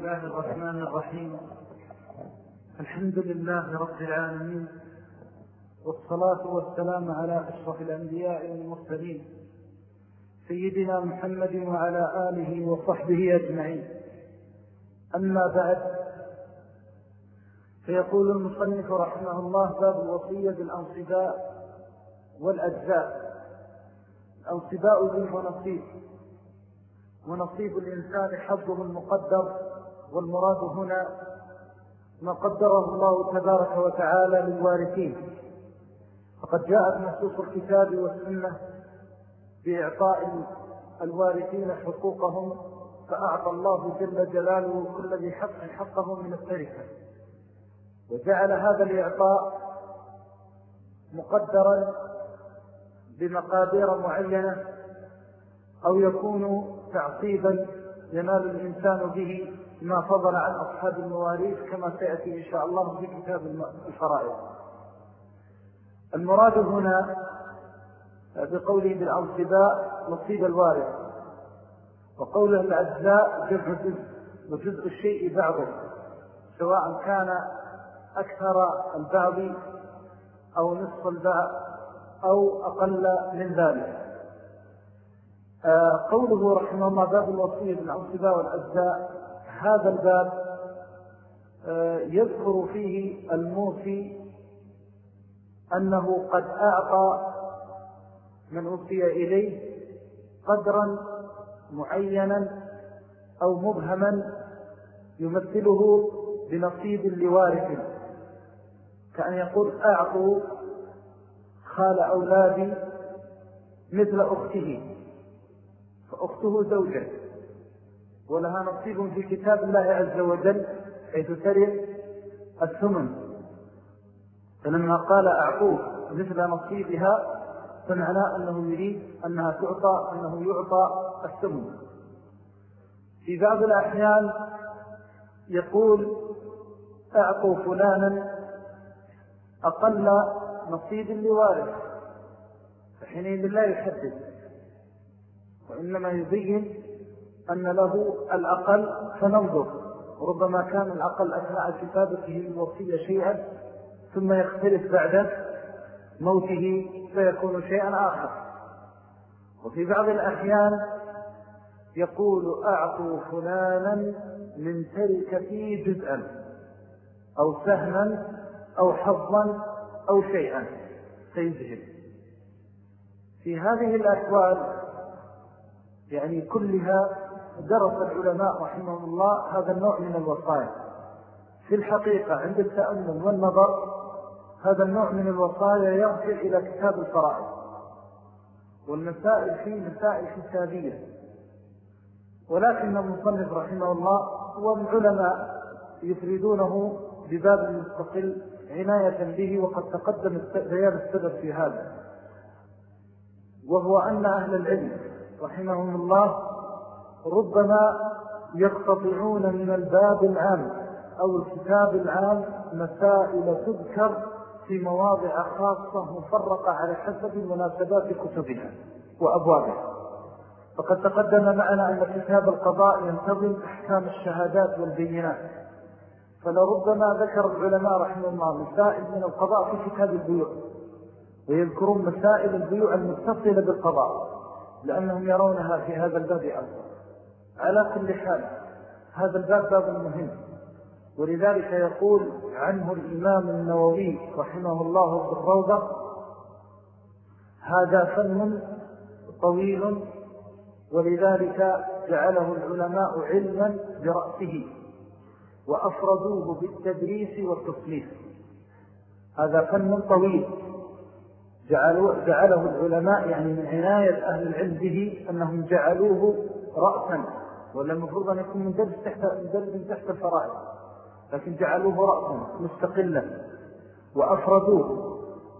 الله الرحمن الرحيم. الحمد لله رب العالمين والصلاة والسلام على أشرف الأنبياء والمرسلين سيدنا محمد وعلى آله وصحبه أجمعين. أما بعد فيقول المصنف رحمه الله باب الوصية بالأنصباء والأجزاء. الأنصباء ذي ونصيب ونصيب الإنسان حظه المقدر والمراد هنا ما قدره الله تبارك وتعالى للوارثين. فقد جاءت نصوص الكتاب والسنة بإعطاء الوارثين حقوقهم فأعطى الله جل جلاله كل ذي حق حقه من التركة وجعل هذا الإعطاء مقدرا بمقادير معينة أو يكون تعصيبا ينال الإنسان به ما فضل عن أصحاب المواريث كما سيأتي إن شاء الله في كتاب الفرائض. المراد هنا بقوله بالأنصباء نصيب الوارث وقوله الأجزاء جزء جزء وجزء الشيء بعضه سواء كان أكثر البعض أو نصف البعض أو أقل من ذلك. آه، قوله رحمه الله باب الوصية بالعنصباء والأجزاء هذا الباب آه، يذكر فيه الموفي أنه قد أعطى من أوفي إليه قدرا معينا أو مبهما يمثله بنصيب لوارث. كأن يقول أعطوا خال أولادي مثل أخته فأخته زوجة. ولها نصيب في كتاب الله عز وجل حيث ترث الثمن. فلما قال أعطوه مثل نصيبها فمعنى أنه يريد أنها تعطى أنه يعطى الثمن. في بعض الأحيان يقول أعطوا فلانا أقل نصيب لوارث فحينئذ لا يحدد وإنما يبين أن له الأقل فننظر. ربما كان الأقل أثناء كتابته الوصية شيئا ثم يختلف بعد موته فيكون شيئا آخر. وفي بعض الأحيان يقول أعطوا فلانا من تركتي جزءا أو سهما أو حظا أو شيئا. سيذهب. في هذه الأحوال يعني كلها درس العلماء رحمه الله هذا النوع من الوصايا. في الحقيقة عند التأمل والنظر هذا النوع من الوصايا يرجع إلى كتاب الفرائض. والمسائل فيه مسائل حسابية. ولكن المصنف رحمه الله والعلماء يفردونه بباب مستقل عناية به وقد تقدم بيان السبب في هذا. وهو أن أهل العلم رحمهم الله ربما يقتطعون من الباب العام أو الكتاب العام مسائل تذكر في مواضع خاصة مفرقة على حسب مناسبات كتبها وأبوابها. فقد تقدم معنا أن كتاب القضاء ينتظم أحكام الشهادات والبينات. فلربما ذكر العلماء رحمه الله مسائل من القضاء في كتاب البيوع ويذكرون مسائل البيوع المتصلة بالقضاء لأنهم يرونها في هذا الباب أفضل على كل حال هذا الباب باب مهم. ولذلك يقول عنه الإمام النووي رحمه الله في الروضة هذا فن طويل ولذلك جعله العلماء علما برأسه وأفردوه بالتدريس والتصنيف هذا فن طويل. جعله العلماء يعني من عناية أهل العلم به أنهم جعلوه رأسا. ولا المفروض أن يكون من درس تحت, من تحت الفرائض. لكن جعلوه رأسا مستقلا وأفردوه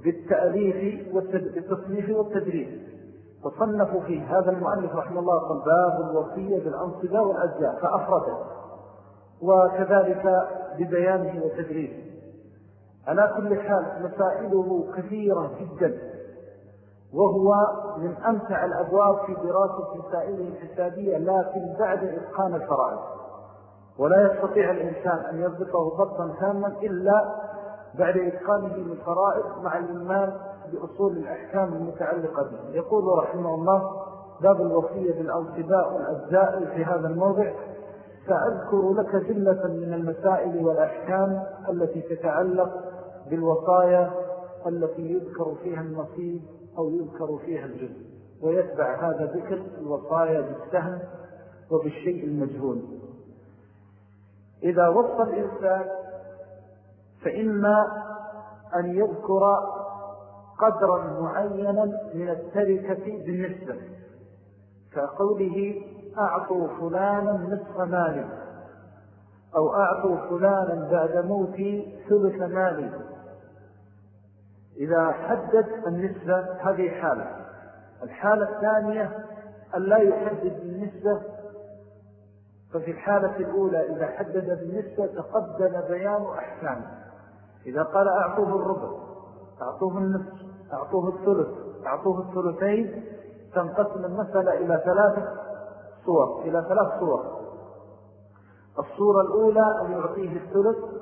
بالتأليف والتصنيف والتدريس. وصنفوا فيه هذا المؤلف رحمه الله قال باب الوصية بالأنصبة والأجزاء فأفرده. وكذلك ببيانه وتدريسه. على كل حال مسائله كثيرة جدا. وهو من أمتع الأبواب في دراسة مسائله الحسابية لكن بعد إتقان الفرائض. ولا يستطيع الإنسان أن يضبطه ضبطا تاما إلا بعد إتقانه للفرائض مع الإيمان بأصول الأحكام المتعلقة به. يقول رحمه الله باب الوصية بالأوسباء والأجزاء في هذا الموضع. سأذكر لك جلة من المسائل والأحكام التي تتعلق بالوصايا التي يذكر فيها النصيب أو يذكر فيها الجزء ويتبع هذا ذكر الوصايا بالسهم وبالشيء المجهول. إذا وصى الإنسان فإما أن يذكر قدرا معينا من التركة بالنسبة كقوله أعطوا فلانا نصف مالي أو أعطوا فلانا بعد موتي ثلث مالي إذا حدد النسبة هذه حالة. الحالة الثانية أن لا يحدد النسبة ففي الحالة الأولى إذا حدد بالنسبة تقدم بيان أحكام. إذا قال أعطوه الربع أعطوه النصف أعطوه الثلث أعطوه الثلثين تنقسم المسألة إلى ثلاثة صور إلى ثلاث صور. الصورة الأولى أن يعطيه الثلث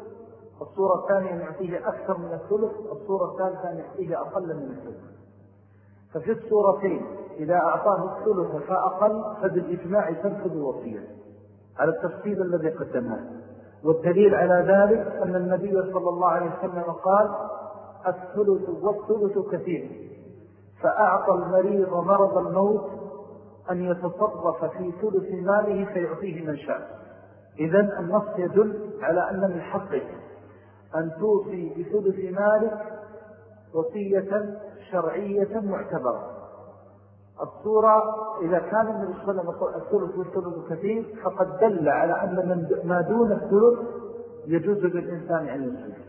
الصورة الثانية أن يعطيه أكثر من الثلث الصورة الثالثة أن يعطيه أقل من الثلث. ففي الصورتين إذا أعطاه الثلث فأقل فبالإجماع تنفذ وصية. على التفصيل الذي قدمناه والدليل على ذلك أن النبي صلى الله عليه وسلم قال الثلث والثلث كثير. فأعطى المريض مرض الموت أن يتصرف في ثلث ماله فيعطيه من شاء. إذن النص يدل على أن من حقك أن توصي بثلث مالك وصية شرعية معتبرة. الصورة إذا كان النبي صلى الله عليه وسلم الثلث والثلث كثير فقد دل على أن ما دون الثلث يجوز للإنسان أن يصير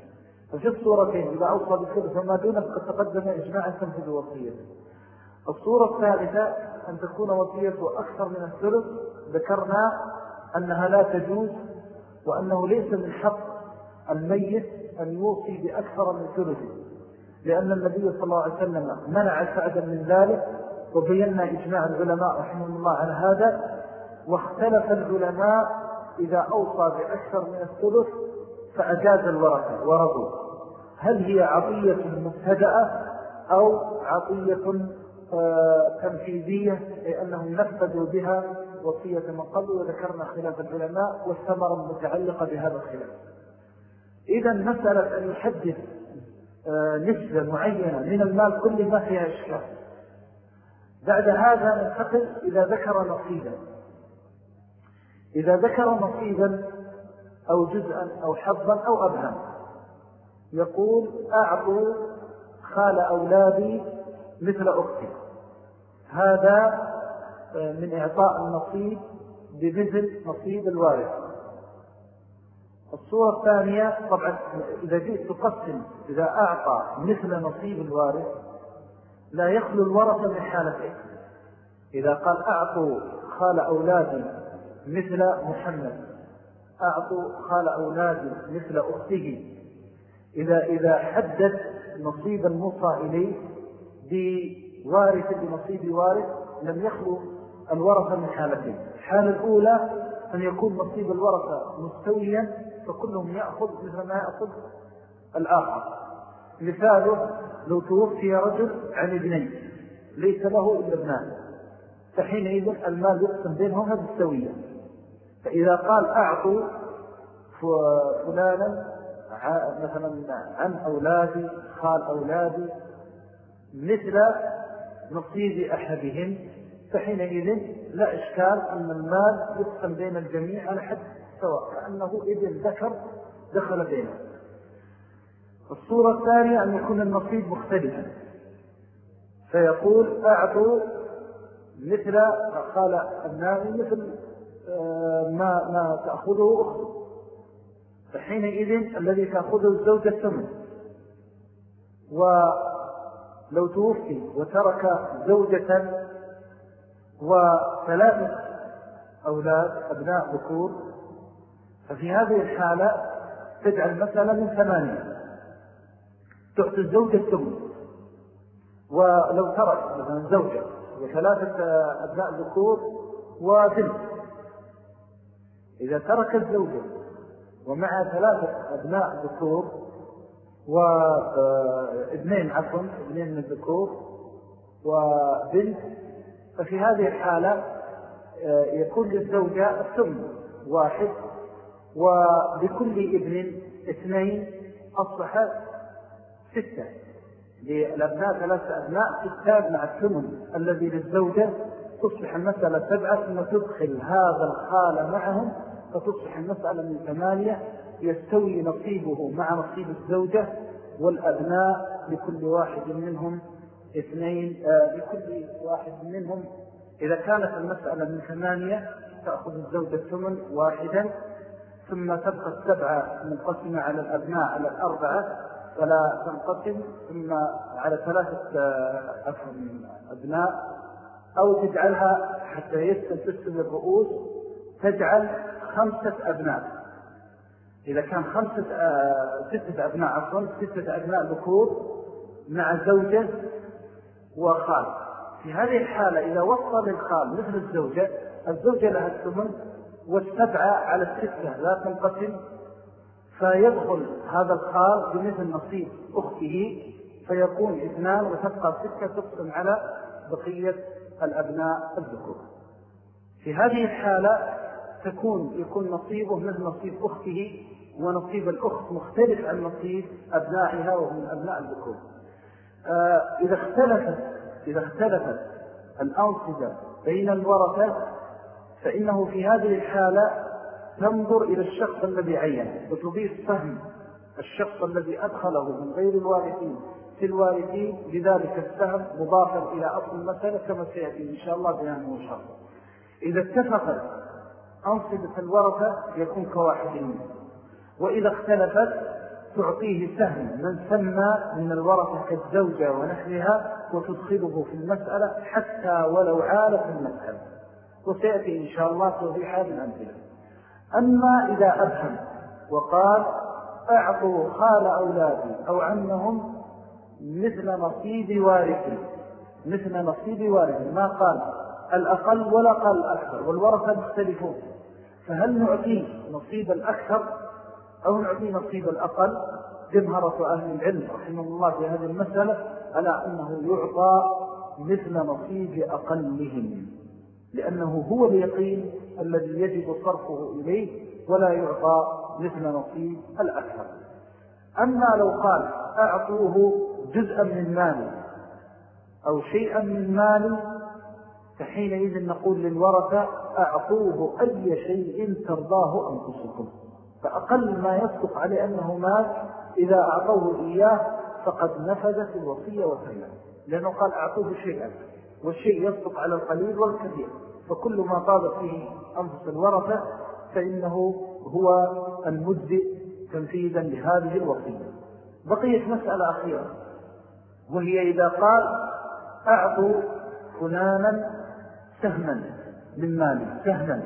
ففي الصورتين إذا أوصى بالثلث وما دونه فقد تقدم إجماعا تنفذ وصيته. الصورة الثالثة أن تكون وصيته أكثر من الثلث ذكرنا أنها لا تجوز وأنه ليس من حق الميت أن يوصي بأكثر من ثلثه لأن النبي صلى الله عليه وسلم منع سعدا من ذلك وبينا إجماع العلماء رحمه الله على هذا واختلف العلماء إذا أوصى بأكثر من الثلث فأجاز الورثة ورضوا. هل هي عطية مبتدأة أو عطية آه، تنفيذية؟ لأنهم نفذوا بها وصية من قبل وذكرنا خلاف العلماء والثمرة المتعلقة بهذا الخلاف. إذا مسألة أن يحدث آه، نسبة معينة من المال كل ما فيها إشكال. بعد هذا ننتقل إذا ذكر نصيبا. إذا ذكر نصيبا أو جزءا أو حظا أو أبهم يقول أعطوا خال أولادي مثل أختي. هذا آه، من إعطاء النصيب بمثل نصيب الوارث. الصورة الثانية طبعا إذا جئت تقسم إذا أعطى مثل نصيب الوارث لا يخلو الورثة من حالتين إذا قال أعطوا خال أولادي مثل محمد أعطوا خال أولادي مثل أخته. إذا, إذا حدد نصيب الموصى إليه بوارث بنصيب وارث لم يخلو الورثة من حالتين الحالة الأولى أن يكون نصيب الورثة مستويا فكلهم يأخذ مثل ما يأخذ الآخر. مثاله لو توفي رجل عن ابنين ليس له إلا ابنان فحينئذ المال يقسم بينهم بالسوية فإذا قال أعطوا فلانا مثلا عن أولادي خال أولادي مثل نصيب أحدهم فحينئذ لا إشكال أن المال يقسم بين الجميع على حد. سواء كأنه إذن ذكر دخل بينه. الصورة الثانية أن يكون النصيب مختلفا. فيقول أعطوا مثل قال النائي مثل آه، ما, ما تأخذه أخته. فحينئذ الذي تأخذه الزوجة الثمن. ولو توفي وترك زوجة وثلاثة أولاد أبناء ذكور ففي هذه الحالة تجعل مثلا من ثمانية. تعطي الزوجة الثمن. ولو ترك مثلا زوجة وثلاثة أبناء ذكور وبنت. إذا ترك الزوجة ومع ثلاثة أبناء ذكور وابنين عفوا ابنين من الذكور وبنت ففي هذه الحالة يكون للزوجة الثمن واحد. وبكل ابن اثنين أصبح ستة. للأبناء ثلاثة أبناء ستة مع الثمن الذي للزوجة. تصبح المسألة سبعة ثم تدخل هذا الخال معهم فتصبح المسألة من ثمانية. يستوي نصيبه مع نصيب الزوجة والأبناء لكل واحد منهم اثنين آه لكل واحد منهم. إذا كانت المسألة من ثمانية تأخذ الزوجة الثمن واحدا. ثم تبقى السبعة منقسمة على الأبناء على الأربعة فلا تنقسم ثم على ثلاثة آه، أبناء. أو تجعلها حتى يسل تسل الرؤوس تجعل خمسة أبناء. إذا كان خمسة آه، ستة أبناء عفوا ستة أبناء ذكور مع زوجة وخال. في هذه الحالة إذا وصل للخال مثل الزوجة الزوجة لها الثمن والسبعة على الستة لا تنقسم. فيدخل هذا الخال بمثل نصيب أخته فيكون اثنان وتبقى ستة تقسم على بقية الأبناء الذكور. في هذه الحالة تكون يكون نصيبه مثل نصيب أخته ونصيب الأخت مختلف عن نصيب أبنائها وهم أبناء الذكور. آه إذا اختلفت إذا اختلفت الأنصبة بين الورثة فإنه في هذه الحالة تنظر إلى الشخص الذي عين وتضيف فهم الشخص الذي أدخله من غير الوارثين. في الوارثين لذلك السهم مضافا إلى أصل المسألة كما سيأتي إن شاء الله بيانه شرط إذا اتفقت أنصبة الورثة يكون كواحد منه وإذا اختلفت تعطيه سهم من سمى من الورثة كالزوجة ونحلها وتدخله في المسألة حتى ولو عالت المسألة. وسيأتي إن شاء الله توضيح هذه الأمثلة. أما إذا أفهم وقال أعطوا خال أولادي أو عنهم مثل نصيب وارثي مثل نصيب وارثي ما قال؟ الأقل ولا قال الأكثر والورثة مختلفون. فهل نعطيه نصيب الأكثر أو نعطيه نصيب الأقل؟ جمهرة أهل العلم رحمه الله في هذه المسألة ألا أنه يعطى مثل نصيب أقلهم. لأنه هو اليقين الذي يجب صرفه إليه ولا يعطى مثل نصيب الأكثر. أما لو قال أعطوه جزءا من مالي أو شيئا من مالي فحينئذ نقول للورثة أعطوه أي شيء ترضاه أنفسكم. فأقل ما يصدق عليه أنه مال إذا أعطوه إياه فقد نفذت الوصية وسلم لأنه قال أعطوه شيئا. والشيء يصدق على القليل والكثير فكل ما طابت فيه أنفس الورثة فإنه هو المجزئ تنفيذا لهذه الوصية. بقيت مسألة أخيرة وهي إذا قال أعطوا فلانا سهما من مالي سهما.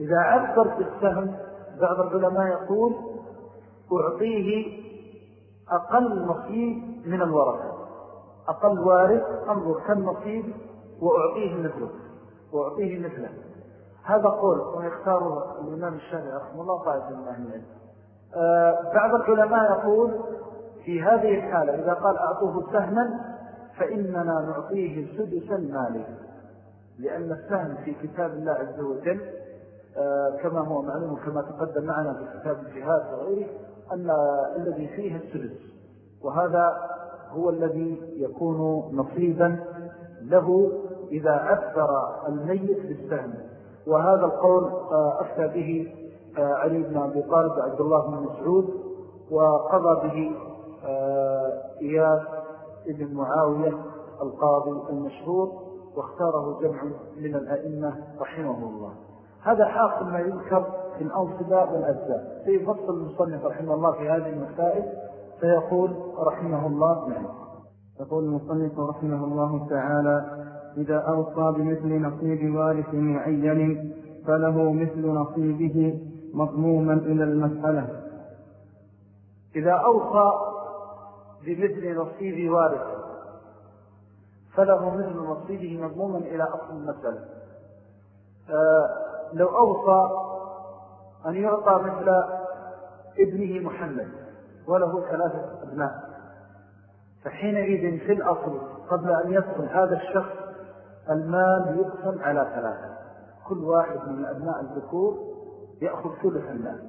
إذا عبر بالسهم بعض العلماء يقول أعطيه أقل نصيب من الورثة. أقل وارث أنظر كم نصيب وأعطيه مثله وأعطيه مثله. هذا قول ويختاره الإمام الشافعي رحمه الله قائد من أهل العلم. آه، بعض العلماء يقول في هذه الحالة إذا قال أعطوه سهما فإننا نعطيه سدسا مالي لأن السهم في كتاب الله عز وجل آه، كما هو معلوم كما تقدم معنا في كتاب الجهاد وغيره أن الذي فيه السدس. وهذا هو الذي يكون نصيبا له إذا أثر الميت بالسهم. وهذا القول آه، أفتى به آه، علي بن أبي طالب عبد الله بن مسعود وقضى به إياس ابن معاوية القاضي المشهور واختاره جمع من الأئمة رحمه الله. هذا حاصل ما يذكر في الأنصبة والأجزاء. سيفصل المصنف رحمه الله في هذه المسائل. فيقول رحمه الله يقول المصنف رحمه الله تعالى إذا أوصى بمثل نصيب وارث معين فله مثل نصيبه مضموما إلى المسألة. إذا أوصى بمثل نصيب وارث فله مثل نصيبه مضموما إلى أصل المسألة. آه، لو أوصى أن يعطى مثل ابنه محمد. وله ثلاثة أبناء. فحينئذ في الأصل قبل أن يدخل هذا الشخص المال يقسم على ثلاثة. كل واحد من الأبناء الذكور يأخذ ثلث المال.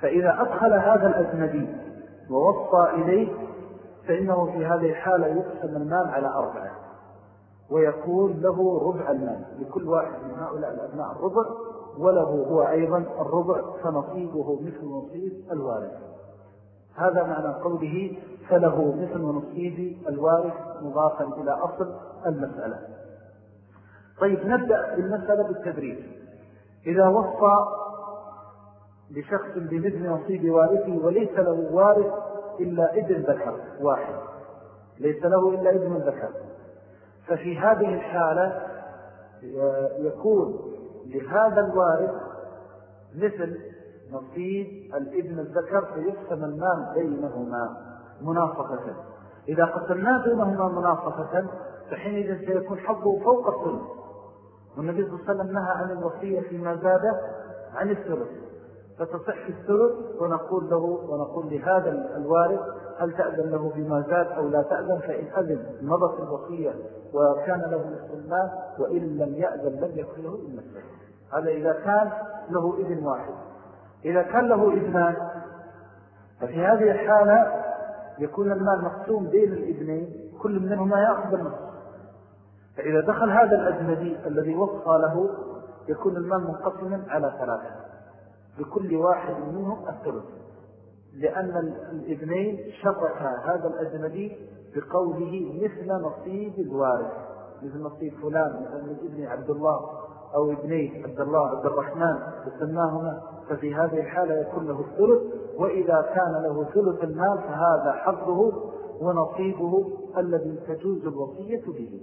فإذا أدخل هذا الأجنبي ووصى إليه فإنه في هذه الحالة يقسم المال على أربعة. ويكون له ربع المال. لكل واحد من هؤلاء الأبناء الربع وله هو أيضا الربع فنصيبه مثل نصيب الوارث. هذا معنى قوله فله مثل نصيب الوارث مضافا إلى أصل المسألة. طيب نبدأ بالمسألة بالتدريج إذا وصى لشخص بمثل نصيب وارثه وليس له وارث إلا ابن ذكر واحد. ليس له إلا ابن ذكر. ففي هذه الحالة يكون لهذا الوارث مثل نصيب الابن الذكر فيقسم المال بينهما منافقة. إذا قسمنا بينهما منافقة فحينئذ سيكون حظه فوق الثلث والنبي صلى الله عليه وسلم نهى عن الوصية فيما زاد عن الثلث. فتصح الثلث ونقول له ونقول لهذا الوارث هل تأذن له بما زاد أو لا تأذن؟ فإن أذن مضت الوصية وكان له مثل المال وإن لم يأذن لم يكن له إلا الثلث. هذا إذا كان له ابن واحد. إذا كان له ابنان ففي هذه الحالة يكون المال مقسوم بين الابنين كل منهما يأخذ النصف فإذا دخل هذا الأجنبي الذي وصى له يكون المال منقسما على ثلاثة. لكل واحد منهم الثلث. لأن الابنين شركا هذا الأجنبي بقوله مثل نصيب الوارث. مثل نصيب فلان مثل ابن عبد الله أو ابني عبد الله عبد الرحمن وسماهما ففي هذه الحالة يكون له الثلث وإذا كان له ثلث المال فهذا حظه ونصيبه الذي تجوز الوصية به.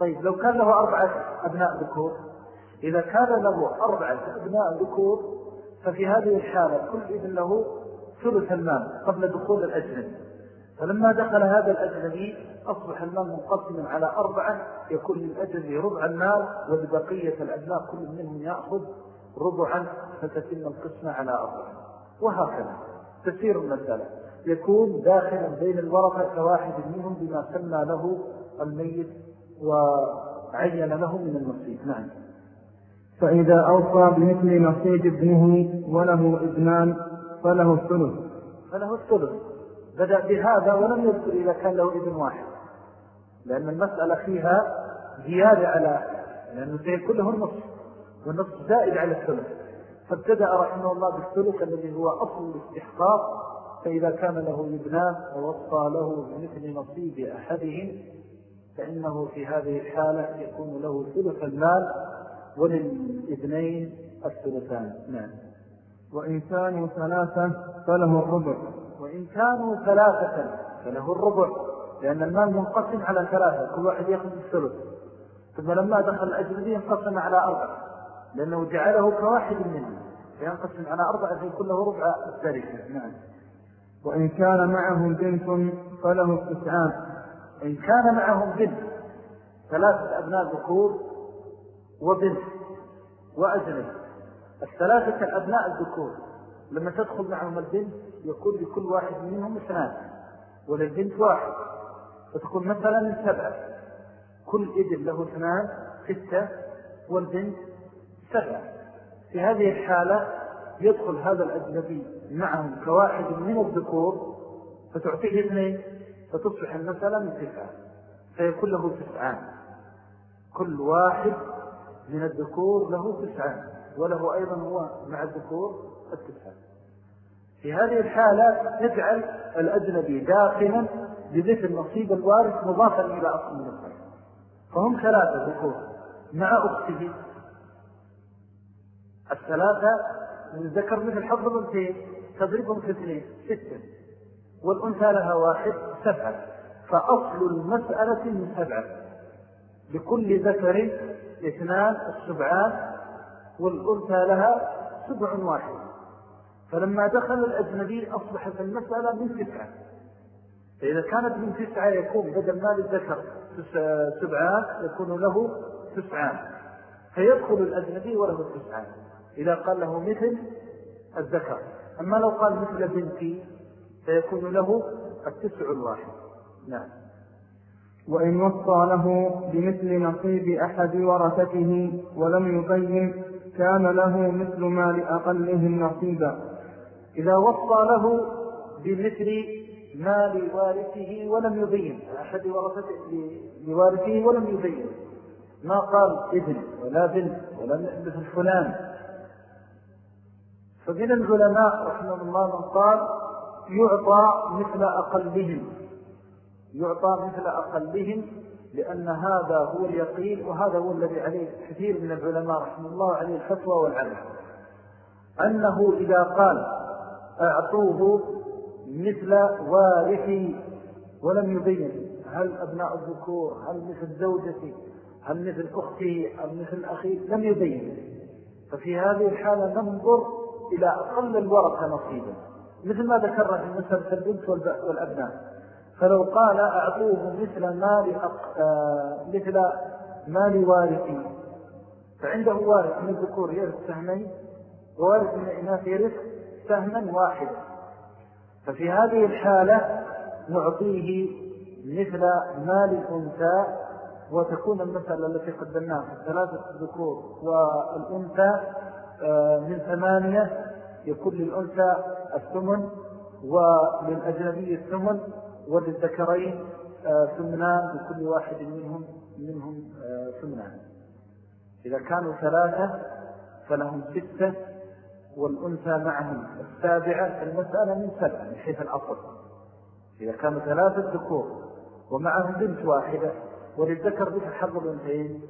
طيب لو كان له أربعة أبناء ذكور إذا كان له أربعة أبناء ذكور ففي هذه الحالة كل ابن له ثلث المال قبل دخول الأجنبي. فلما دخل هذا الأجنبي أصبح المال منقسما على أربعة يكون للأجنبي ربع المال ولبقية الأبناء كل منهم يأخذ ربعا فتتم القسمة على أربعة وهكذا تسير المسألة يكون داخلا بين الورقة كواحد منهم بما سمى له الميت وعين له من النصيب نعم. فإذا أوصى بمثل نصيب ابنه وله ابنان فله الثلث. فله الثلث. بدأ بهذا ولم يذكر إذا كان له ابن واحد. لأن المسألة فيها زيادة على لأنه سيكون له النصف والنصف زائد على الثلث. فابتدأ رحمه الله بالثلث الذي هو أصل الاستحقاق فإذا كان له ابنان ووصى له بمثل نصيب أحدهم فإنه في هذه الحالة يكون له ثلث المال وللابنين الثلثان. نعم. وإن كانوا ثلاثة فله الربع. وإن كانوا ثلاثة فله الربع لأن المال منقسم على ثلاثة كل واحد يأخذ الثلث. ثم لما دخل الأجنبي انقسم على أربعة. لأنه جعله كواحد منهم فينقسم على أربعة فيكون له ربع الثالثة نعم. وإن كان معهم بنت فله التسعان. إن كان معهم بنت ثلاثة أبناء ذكور وبنت وأجنب. الثلاثة الأبناء الذكور لما تدخل معهم البنت يكون لكل واحد منهم اثنان وللبنت واحد. فتكون مثلا سبعة. كل ابن له اثنان ستة والبنت سبعة في هذه الحالة يدخل هذا الأجنبي معهم كواحد من الذكور فتعطيه اثنين فتصبح المسألة من تسعة. فيكون له تسعان. كل واحد من الذكور له تسعان وله أيضا هو مع الذكور التسعة. في هذه الحالة تجعل الأجنبي داخلا بمثل نصيب الوارث مضافا إلى أصل من فهم ثلاثة ذكور مع أخته الثلاثة ذكر مثل حظ الأنثيين تضربهم في اثنين ستة. والأنثى لها واحد سبعة. فأصل المسألة من سبعة. لكل ذكر اثنان السبعان والأنثى لها سبع واحد. فلما دخل الأجنبي أصبحت المسألة من تسعة. فإذا كانت من تسعة يكون بدل ما للذكر سبعان يكون له تسعان فيدخل الأجنبي وله تسعان إذا قال له مثل الذكر. أما لو قال مثل بنتي فيكون له التسع الواحد. نعم. وإن وصى له بمثل نصيب أحد ورثته ولم يبين كان له مثل ما لأقلهم نصيبا إذا وصى له بمثل مال وارثه ولم يبين أحد ورثته لوارثه ولم يبين. ما قال ابن ولا بنت ولا مثل فلان. فمن العلماء رحمه الله من قال يعطى مثل أقلهم. يعطى مثل أقلهم لأن هذا هو اليقين وهذا هو الذي عليه كثير من العلماء رحمه الله عليه الفتوى والعمل. أنه إذا قال أعطوه مثل وارثي ولم يبين هل أبناء الذكور هل مثل زوجتي هل مثل أختي هل مثل أخي لم يبين. ففي هذه الحالة ننظر إلى أقل الورثة نصيبا. مثل ما ذكرنا في مسألة البنت والأبناء. فلو قال أعطوه مثل مال, آه، مثل مال وارثي. فعنده وارث من الذكور يرث سهمين ووارث من الإناث يرث سهما واحدا. ففي هذه الحالة نعطيه مثل مال الأنثى وتكون المسألة التي قدمناها ثلاثة الذكور والأنثى من ثمانية يكون للأنثى الثمن وللأجنبي الثمن وللذكرين آه، ثمنان لكل واحد منهم منهم آه، ثمنان. إذا كانوا ثلاثة فلهم ستة والأنثى معهم السابعة المسألة من سبعة من حيث الأصل إذا كانوا ثلاثة ذكور ومعهم بنت واحدة وللذكر مثل حظ الأنثيين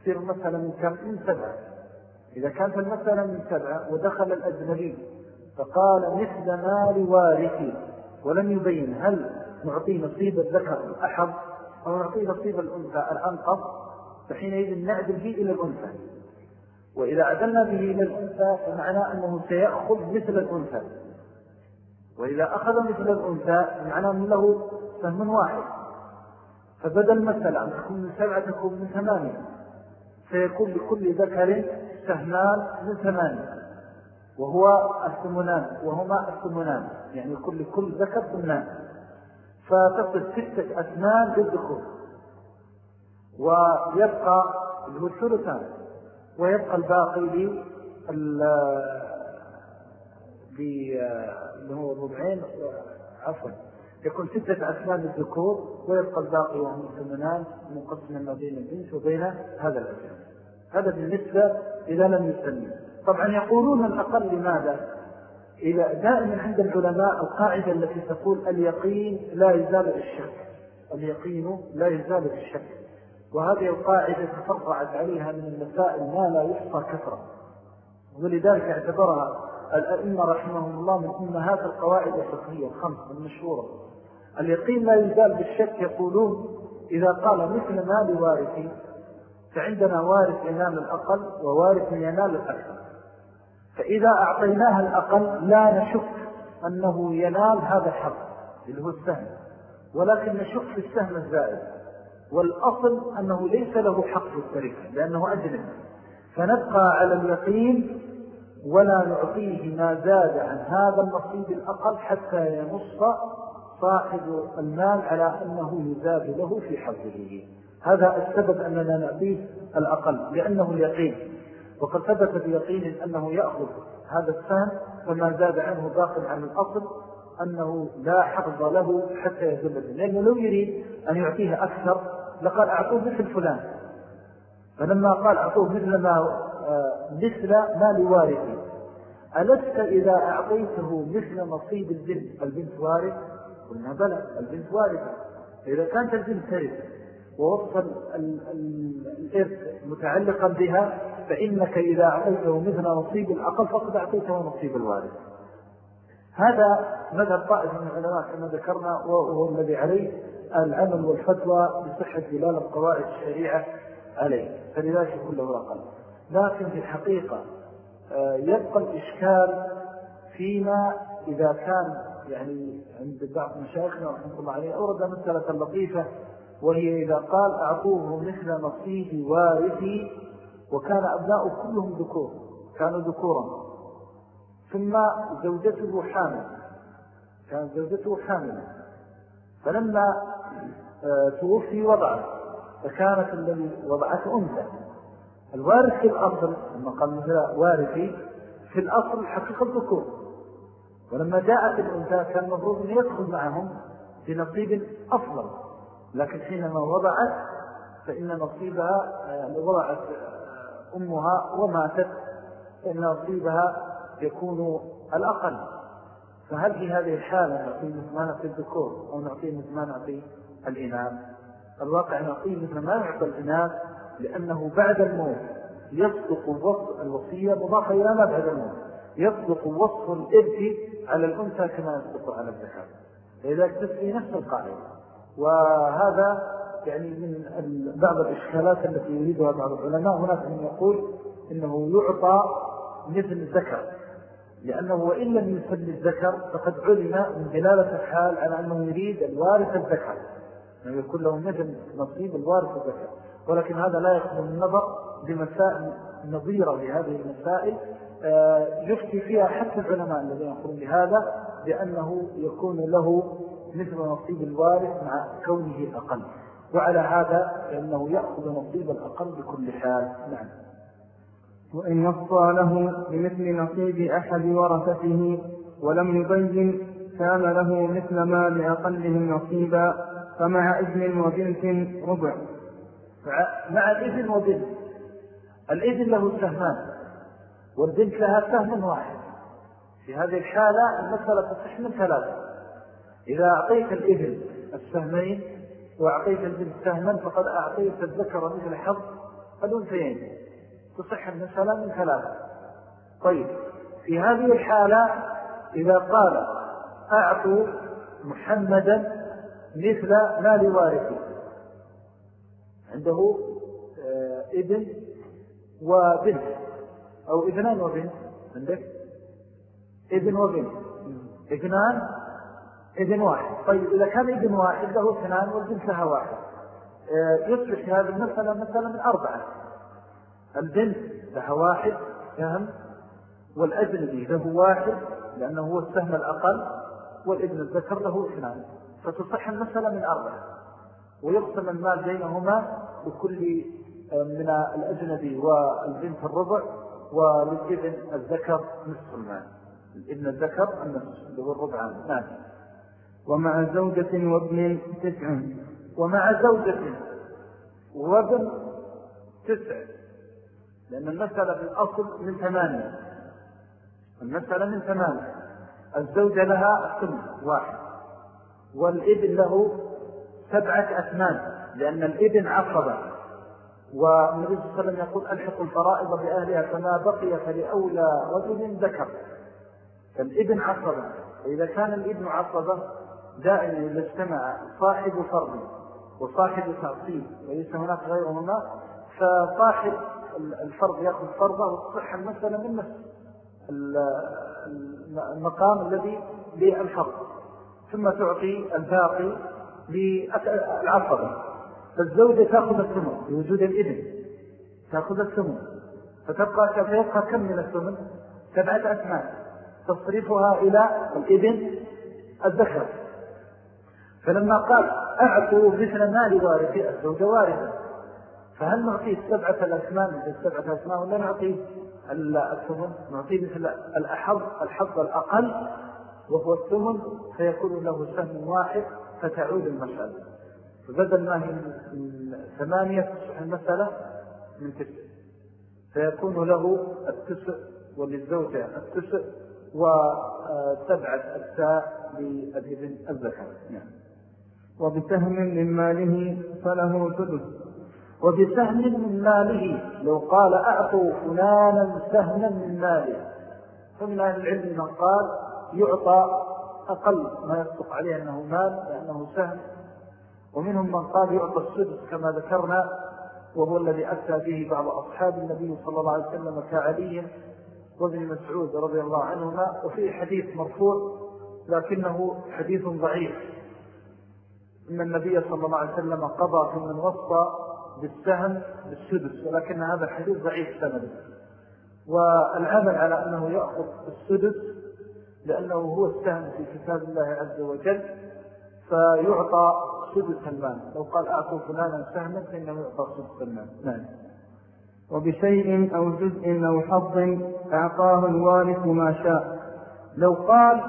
تصير المسألة من كم؟ من سبعة. إذا كانت المسألة من سبعة ودخل الأجنبي فقال مثل مال وارثي ولم يبين هل نعطيه نصيب الذكر الأحظ أو نعطيه نصيب الأنثى الأنقص فحينئذ نعدل به إلى الأنثى. وإذا عدلنا به إلى الأنثى فمعنى أنه سيأخذ مثل الأنثى. وإذا أخذ مثل الأنثى معناه أنه له سهم واحد. فبدل مثلا أن تكون من سبعة تكون من ثمانية سيكون لكل ذكر سهمان من ثمانية. وهو الثمنان وهما الثمنان يعني كل كل ذكر ثمنان فتصل ستة أثمان للذكور ويبقى هو الثلثان ويبقى الباقي لي اللي هو الربعين عفوا. يكون ستة أثمان للذكور ويبقى الباقي وهم الثمنان منقسما ما بين البنت وبين هذا الأثمان هذا بالنسبة إذا لم يسمي طبعا يقولون الأقل لماذا؟ إذا دائما عند العلماء القاعدة التي تقول اليقين لا يزال بالشك. اليقين لا يزال بالشك. وهذه القاعدة تفرعت عليها من المسائل ما لا يحصى كثرة. ولذلك اعتبرها الأئمة رحمهم الله من أمهات القواعد الفقهية الخمس المشهورة. اليقين لا يزال بالشك يقولون إذا قال مثل ما لوارثي فعندنا وارث ينال الأقل ووارث ينال الأكثر. فإذا أعطيناها الأقل لا نشك أنه ينال هذا الحق اللي هو السهم ولكن نشك في السهم الزائد. والأصل أنه ليس له حق في التركة لأنه أجنب. فنبقى على اليقين ولا نعطيه ما زاد عن هذا النصيب الأقل حتى ينص صاحب المال على أنه يزاد له في حظه. هذا السبب أننا نعطيه الأقل لأنه اليقين وقد ثبت بيقين أنه يأخذ هذا السهم وما زاد عنه باق عن الأصل أنه لا حظ له حتى يزل لأنه لو يريد أن يعطيه أكثر لقال أعطوه مثل فلان. فلما قال أعطوه مثل ما آه، مثل ما لوارثي. ألست إذا أعطيته مثل نصيب البنت البنت وارث؟ قلنا بلى البنت وارثة. إذا كانت البنت ترث ووصف الإرث متعلقا بها فإنك إذا أعطيته مثل نصيب الأقل فقد أعطيته نصيب الوارث. هذا مذهب طائف من العلماء كما ذكرنا وهو الذي عليه العمل والفتوى بصحة دلالة قواعد الشريعة عليه. فلذلك يكون له أقل لكن في الحقيقة آه، يبقى الإشكال فيما إذا كان يعني عند بعض مشايخنا رحمة الله عليه أورد مسألة لطيفة وهي إذا قال أعطوه مثل نصيب وارثي وكان أبناء كلهم ذكور كانوا ذكورا. ثم زوجته حامل كانت زوجته حاملة. فلما آه، توفي وضعت فكانت الذي وضعته أنثى. الوارث في الأصل لما قال مثلا وارثي في الأصل حقيقة الذكور. ولما جاءت الأنثى كان المفروض أن يدخل معهم بنصيب أفضل. لكن حينما وضعت فإن نصيبها آه، وضعت آه، أمها وماتت فإن نصيبها يكون الأقل. فهل في هذه الحالة نعطيه مثل ما نعطي الذكور أو نعطيه مثل ما نعطي الإناث؟ الواقع نعطيه مثل ما نعطي الإناث لأنه بعد الموت يصدق وصف الوصية مضافة إلى ما بعد الموت. يصدق وصف الإرث على الأنثى كما يصدق على الذكاء فإذا تسري نفس القاعدة. وهذا يعني من بعض الإشكالات التي يريدها بعض العلماء. هناك من يقول إنه يعطى مثل الذكر لأنه وإن لم يسمي الذكر فقد علم من دلالة الحال على أنه يريد الوارث الذكر. يعني يكون له مثل نصيب الوارث الذكر. ولكن هذا لا يخلو من النظر بمسائل نظيرة لهذه المسائل. آه، يفتي فيها حتى العلماء الذين يقولون بهذا بأنه يكون له مثل نصيب الوارث مع كونه أقل. وعلى هذا فإنه يأخذ نصيب الأقل بكل حال. نعم. وإن وصى له بمثل نصيب أحد ورثته ولم يبين كان له مثل ما لأقلهم نصيبا فمع ابن وبنت ربع. مع الإذن وبنت. الإذن له سهمان والبنت لها سهم واحد. في هذه الحالة المسألة تصح من ثلاثة. إذا أعطيت الإذن السهمين وأعطيت البنت سهما فقد أعطيت الذكر مثل حظ الأنثيين. تصح المسألة من ثلاثة. طيب في هذه الحالة إذا قال أعطوا محمدا مثل مال وارثي عنده آه، ابن وبنت أو ابنان وبنت عندك؟ ابن وبنت. ابنان ابن واحد. طيب إذا كان ابن واحد له اثنان والبنت لها واحد. آه، يصبح هذه المسألة مثلا من أربعة. البنت لها واحد سهم والأجنبي له واحد لأنه هو السهم الأقل والابن الذكر له اثنان. فتصح المسألة من أربعة. ويقسم المال بينهما بكل آه، من الأجنبي والبنت الربع وللابن الذكر نصف المال. الابن الذكر النصف اللي هو الربع. نعم. ومع زوجة وابن تسع. ومع زوجة وابن تسع. لأن المسألة في الأصل من ثمانية. المسألة من ثمانية. الزوجة لها الثمن واحد. والابن له سبعة أثمان لأن الابن عقبة والنبي صلى الله عليه وسلم يقول ألحق الفرائض بأهلها فما بقي فلأولى رجل ذكر. فالابن عقبة وإذا كان الابن عقبة دائما إذا اجتمع صاحب فرض وصاحب تعصيب وليس هناك غيرهما فصاحب الفرض يأخذ فرضه وتصح المسألة من نفس المقام الذي للفرض ثم تعطي الباقي للعصبة. فالزوجة تأخذ الثمن بوجود الإذن تأخذ الثمن فتبقى فيبقى كم من الثمن؟ سبعة أثمان تصرفها إلى الإذن الذكر. فلما قال أعطوا مثل مال وارثي الزوجة وارثة فهل نعطيه سبعة الأثمان سبعة أثمان ولا نعطيه الثمن؟ نعطيه مثل الأحظ الحظ الأقل وهو الثمن فيكون له سهم واحد فتعود المسألة فبدل ما هي من ثمانية تصبح المسألة من تسع. فيكون له التسع وللزوجة التسع وسبعة أجزاء للابن الذكر نعم. وبسهم من ماله فله سدس وبسهم من ماله لو قال أعطوا فلانا سهما من ماله. فمن أهل العلم من قال يعطى أقل ما يصدق عليه أنه مال لأنه سهم. ومنهم من قال يعطى السدس كما ذكرنا وهو الذي أتى به بعض أصحاب النبي صلى الله عليه وسلم كعلي وابن مسعود رضي الله عنهما. وفيه حديث مرفوع لكنه حديث ضعيف. إن النبي صلى الله عليه وسلم قضى في من وصى بالسهم بالسدس ولكن هذا الحديث ضعيف سند والعمل على أنه يأخذ السدس لأنه هو السهم في كتاب الله عز وجل فيعطى سدس المال. لو قال أعطوا فلانا سهما فإنه يعطى سدس المال. نعم. وبشيء أو جزء أو حظ أعطاه الوارث ما شاء. لو قال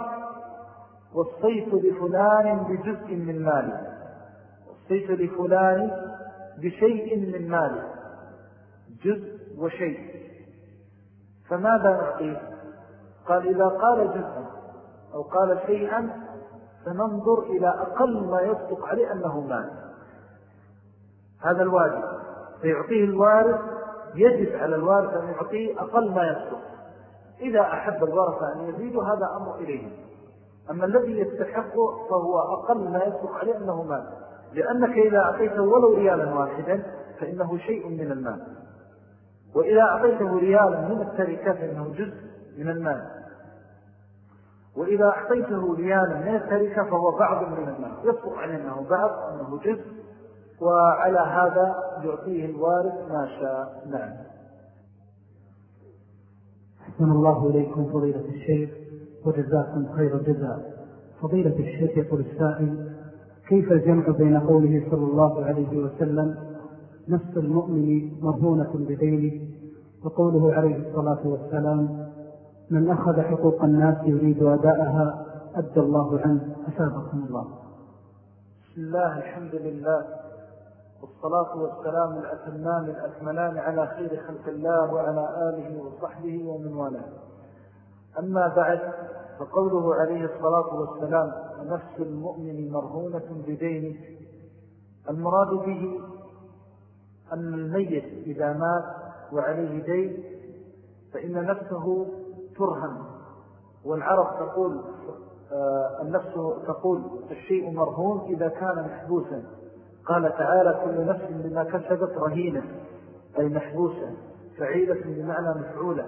وصيت لفلان بجزء من مالي وصيت لفلان بشيء من مالي جزء وشيء. فماذا نعطيه قال إذا قال جزءا أو قال شيئا فننظر إلى أقل ما يصدق عليه أنه مال. هذا الواجب. فيعطيه الوارث يجب على الوارث أن يعطيه أقل ما يصدق. إذا أحب الورث أن يزيد هذا أمر إليه. أما الذي يستحق فهو أقل ما يصدق عليه أنه مال. لأنك إذا أعطيته ولو ريالا واحدا فإنه شيء من المال. وإذا أعطيته ريالا من التركة فإنه جزء من المال. وإذا أعطيته ريالا من التركة فهو بعض من المال. يصدق عليه أنه بعض أنه جزء. وعلى هذا يعطيه الوارث ما شاء نعم. أحسن الله إليكم فضيلة الشيخ وجزاكم خير الجزاء. فضيلة الشيخ يقول السائل كيف الجمع بين قوله صلى الله عليه وسلم نفس المؤمن مرهونة بدينه وقوله عليه الصلاة والسلام من أخذ حقوق الناس يريد أداءها أدى الله عنه. أسابقكم الله. بسم الله الحمد لله. والصلاة والسلام الأتمان الأكملان على خير خلق الله وعلى آله وصحبه ومن والاه. أما بعد فقوله عليه الصلاة والسلام نفس المؤمن مرهونة بدينه. المراد به أن الميت إذا مات وعليه دين فإن نفسه ترهن والعرب تقول آه، النفس تقول الشيء مرهون إذا كان محبوسا. قال تعالى كل نفس بما كسبت رهينة أي محبوسة فعيلة بمعنى مفعولة.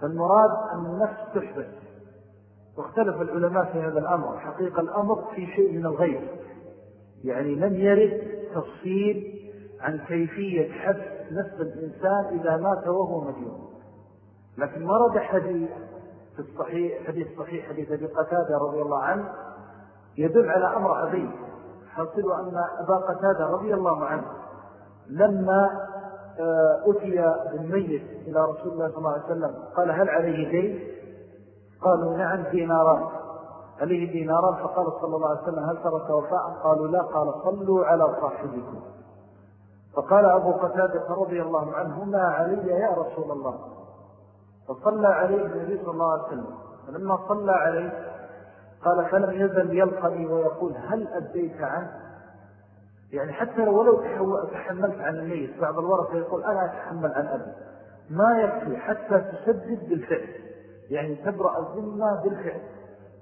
فالمراد أن النفس تحبس واختلف العلماء في هذا الأمر. حقيقة الأمر في شيء من الغير. يعني لم يرد تفصيل عن كيفية حبس نفس الإنسان إذا مات وهو مديون لكن ورد حديث في الصحيح حديث صحيح حديث أبي قتادة رضي الله عنه يدل على أمر عظيم. حصل أن أبا قتادة رضي الله عنه لما آه، أتي بالميت إلى رسول الله صلى الله عليه وسلم قال هل عليه دين؟ قالوا نعم ديناران عليه ديناران فقال صلى الله عليه وسلم هل ترك وفاء؟ قالوا لا. قال صلوا على صاحبكم. فقال أبو قتادة رضي الله عنه ما علي يا رسول الله. فصلى عليه النبي صلى الله عليه وسلم. فلما صلى عليه قال فلم يزل يلقني ويقول هل أديت عنه؟ يعني حتى ولو تحملت عن الميت بعض الورثة يقول أنا أتحمل عن أبي. ما يكفي حتى تسدد بالفعل. يعني تبرأ الذمة بالفعل.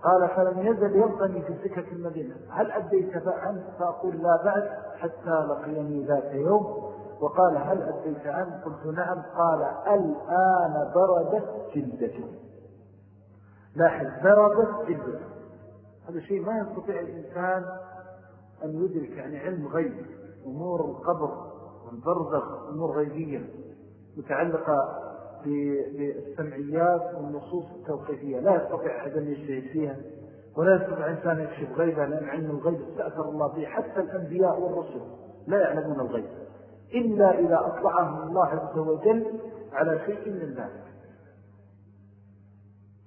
قال فلم يزل يلقني في سكة المدينة. هل أديت عنه فأقول لا بعد حتى لقيني ذات يوم. وقال هل أديت عنه قلت نعم. قال الآن بردت جلدته لاحظ بردت جلدته هذا شيء ما يستطيع الإنسان أن يدرك يعني علم غيب أمور القبر والبرزخ أمور غيبية متعلقة بالسمعيات والنصوص التوقيفية. لا يستطيع أحد أن يشهد فيها ولا يستطيع إنسان يكشف غيبا لأن علم الغيب استأثر الله به حتى الأنبياء والرسل لا يعلمون الغيب إلا إذا أطلعهم الله عز وجل على شيء من ذلك.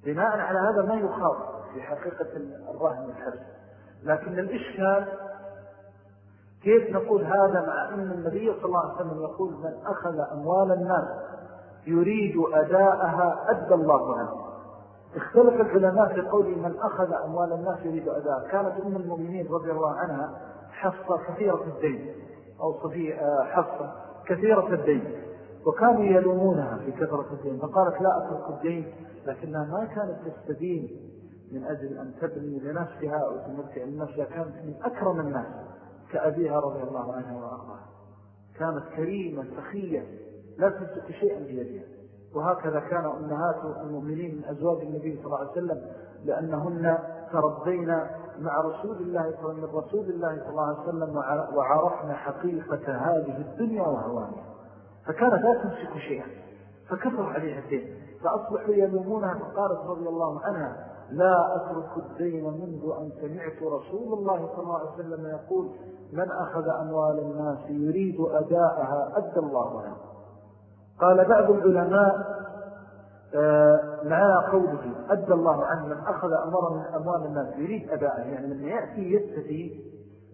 بناء على هذا ما يخاف في حقيقة الرهن الحرس لكن الإشكال كيف نقول هذا مع أن النبي صلى الله عليه وسلم يقول من أخذ أموال الناس يريد أداءها أدى الله عنه اختلف العلماء في قول من أخذ أموال الناس يريد أداءها كانت أم المؤمنين رضي الله عنها حفظة كثيرة الدين أو صفية آه، حفصة كثيرة الدين. وكانوا يلومونها في كثرة الدين. فقالت لا أترك الدين لكنها ما كانت تستدين من أجل أن تبني لنفسها أو تمتع لنفسها كانت من أكرم الناس كأبيها رضي الله عنها وأرضاها. كانت كريمة سخية. لا تمسك شيئا بيدها. وهكذا كان أمهات المؤمنين من أزواج النبي صلى الله عليه وسلم لأنهن تربينا مع رسول الله من رسول الله صلى الله عليه وسلم وعرفنا حقيقة هذه الدنيا وهوانها. فكانت لا تمسك شيئا. فكثر عليها الدين. فأصبحوا يلومونها فقالت رضي الله عنها لا أترك الدين منذ أن سمعت رسول الله صلى الله عليه وسلم يقول من أخذ أموال الناس يريد أداءها أدى الله عنه قال بعض العلماء آه، معنى قوله أدى الله عنه من أخذ أمر من أموال الناس يريد أداءها يعني من يأتي يستفي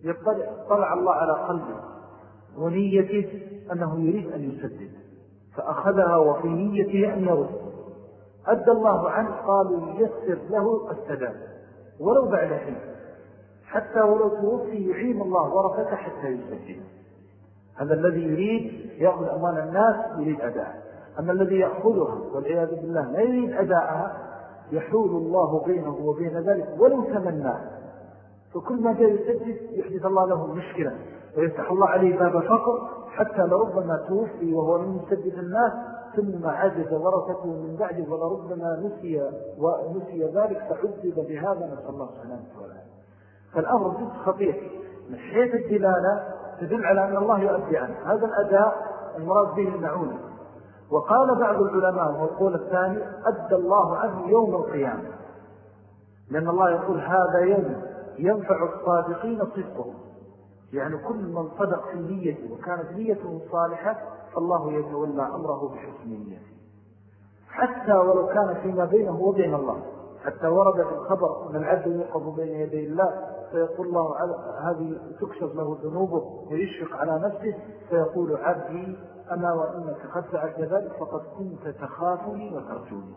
يطلع الله على قلبه ونيته أنه يريد أن يسدد فأخذها وفي نيته أن يرد. أدى الله عنه قالوا يسر له السداد ولو بعد حين حتى ولو توفي يعين الله ورثته حتى يسجد هذا الذي يريد يأخذ أموال الناس يريد أداء. أما الذي يأخذها والعياذ بالله لا يريد أداءها يحول الله بينه وبين ذلك ولو تمنى. فكل ما جاء يسجد يحدث الله له مشكلة ويفتح الله عليه باب فقر حتى لربما توفي وهو من يسجد الناس ثم عجز ورثته من بعده ولربما نسي ونسي ذلك فعذب بهذا. نسأل الله سبحانه وتعالى. فالأمر جد خطير. من حيث الدلالة تدل على أن الله يؤدي عنه. هذا الأداء المراد به المعونة. وقال بعض العلماء والقول الثاني أدى الله عنه يوم القيامة. لأن الله يقول هذا يوم ينفع الصادقين صدقهم. يعني كل من صدق في نيته وكانت نيته صالحة فالله يتولى أمره بحسن نيته. حتى ولو كان فيما بينه وبين الله حتى ورد في الخبر أن العبد يقف بين يدي الله فيقول الله هذه تكشف له ذنوبه ويشفق على نفسه فيقول عبدي أما وإنك قد ذلك فقد كنت تخافني وترجوني.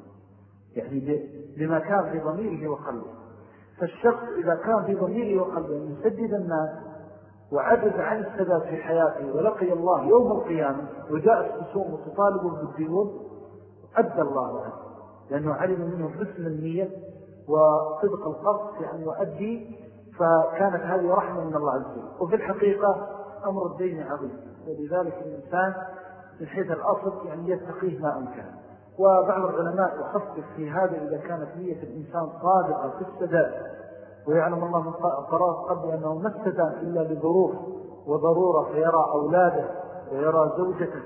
يعني لما كان في ضميره وقلبه. فالشخص إذا كان في ضميره وقلبه يسدد الناس وعجز عن السداد في حياته ولقي الله يوم القيامة وجاءت خصوم وتطالبه بالديون أدى الله عنه لأنه علم منه حسن النية وصدق القصد أن يؤدي فكانت هذه رحمة من الله عز وجل. وفي الحقيقة أمر الدين عظيم. ولذلك الإنسان من حيث الأصل يعني يتقيه ما أمكن. وبعض العلماء يخصص في هذا إذا كانت نية الإنسان صادقة في السداد. ويعلم الله من قرار قبل أنه ما استدان إلا لظروف وضرورة فيرى أولاده ويرى زوجته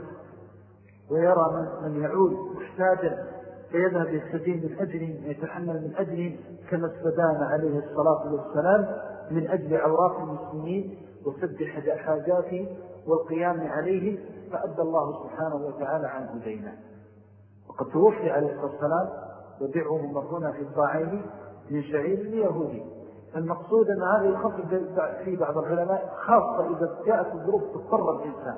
ويرى من, من يعود محتاجا فيذهب يستدين من أجل يتحمل من أجل كما استدان عليه الصلاة والسلام من أجل عورات المسلمين وسد حاجاته والقيام عليه فأدى الله سبحانه وتعالى عنه دينه وقد توفي عليه الصلاة والسلام وبيعه مرهنا في الضاعين من شعير اليهودي. المقصود أن هذا يخفف في بعض العلماء خاصة إذا جاءت الظروف تضطر الإنسان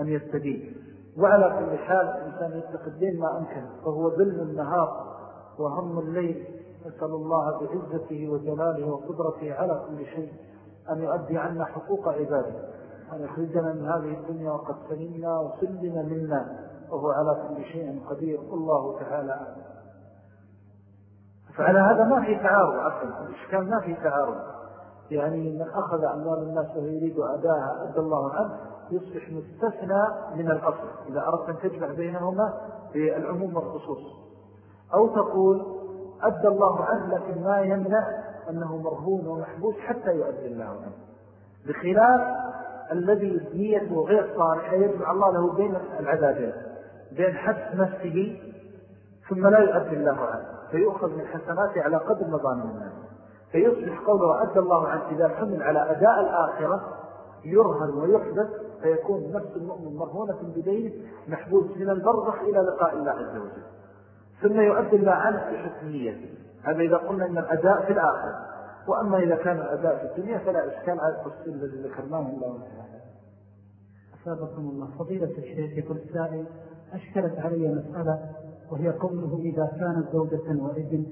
أن يستدين. وعلى كل حال الإنسان يتقي الدين ما أمكن فهو ظلم النهار وهم الليل. نسأل الله بعزته وجلاله وقدرته على كل شيء أن يؤدي عنا حقوق عباده أن يخرجنا من هذه الدنيا وقد سلمنا وسلم منا وهو على كل شيء قدير. الله تعالى فعلى هذا ما في تعارض عفوا الإشكال ما في تعارض. يعني من أخذ أموال الناس وهو يريد أداها أدى الله عنه. يصبح مستثنى من الأصل. إذا أردت أن تجمع بينهما بالعموم والخصوص. أو تقول أدى الله عنه لكن ما يمنع أنه مرهون ومحبوس حتى يؤدي الله عنه. بخلاف الذي نيته غير صالحة يجمع الله له بين العذابين بين حبس نفسه ثم لا يؤدي الله عنه. فيؤخذ من حسناته على قدر مظالم الناس. فيصبح قوله أدى الله عنه إذا حمل على أداء الآخرة يرهن ويحدث فيكون نفس المؤمن مرهونة بدينه محبوس من البرزخ إلى لقاء الله عز وجل. ثم يؤدي الله عنه في هذا إذا قلنا أن الأداء في الآخرة وأما إذا كان الأداء في الدنيا فلا إشكال على التفصيل الذي ذكرناه الله تعالى. أسابقكم الله. فضيلة الشيخ يقول السائل أشكلت علي مسألة وهي قوله إذا كانت زوجة وابن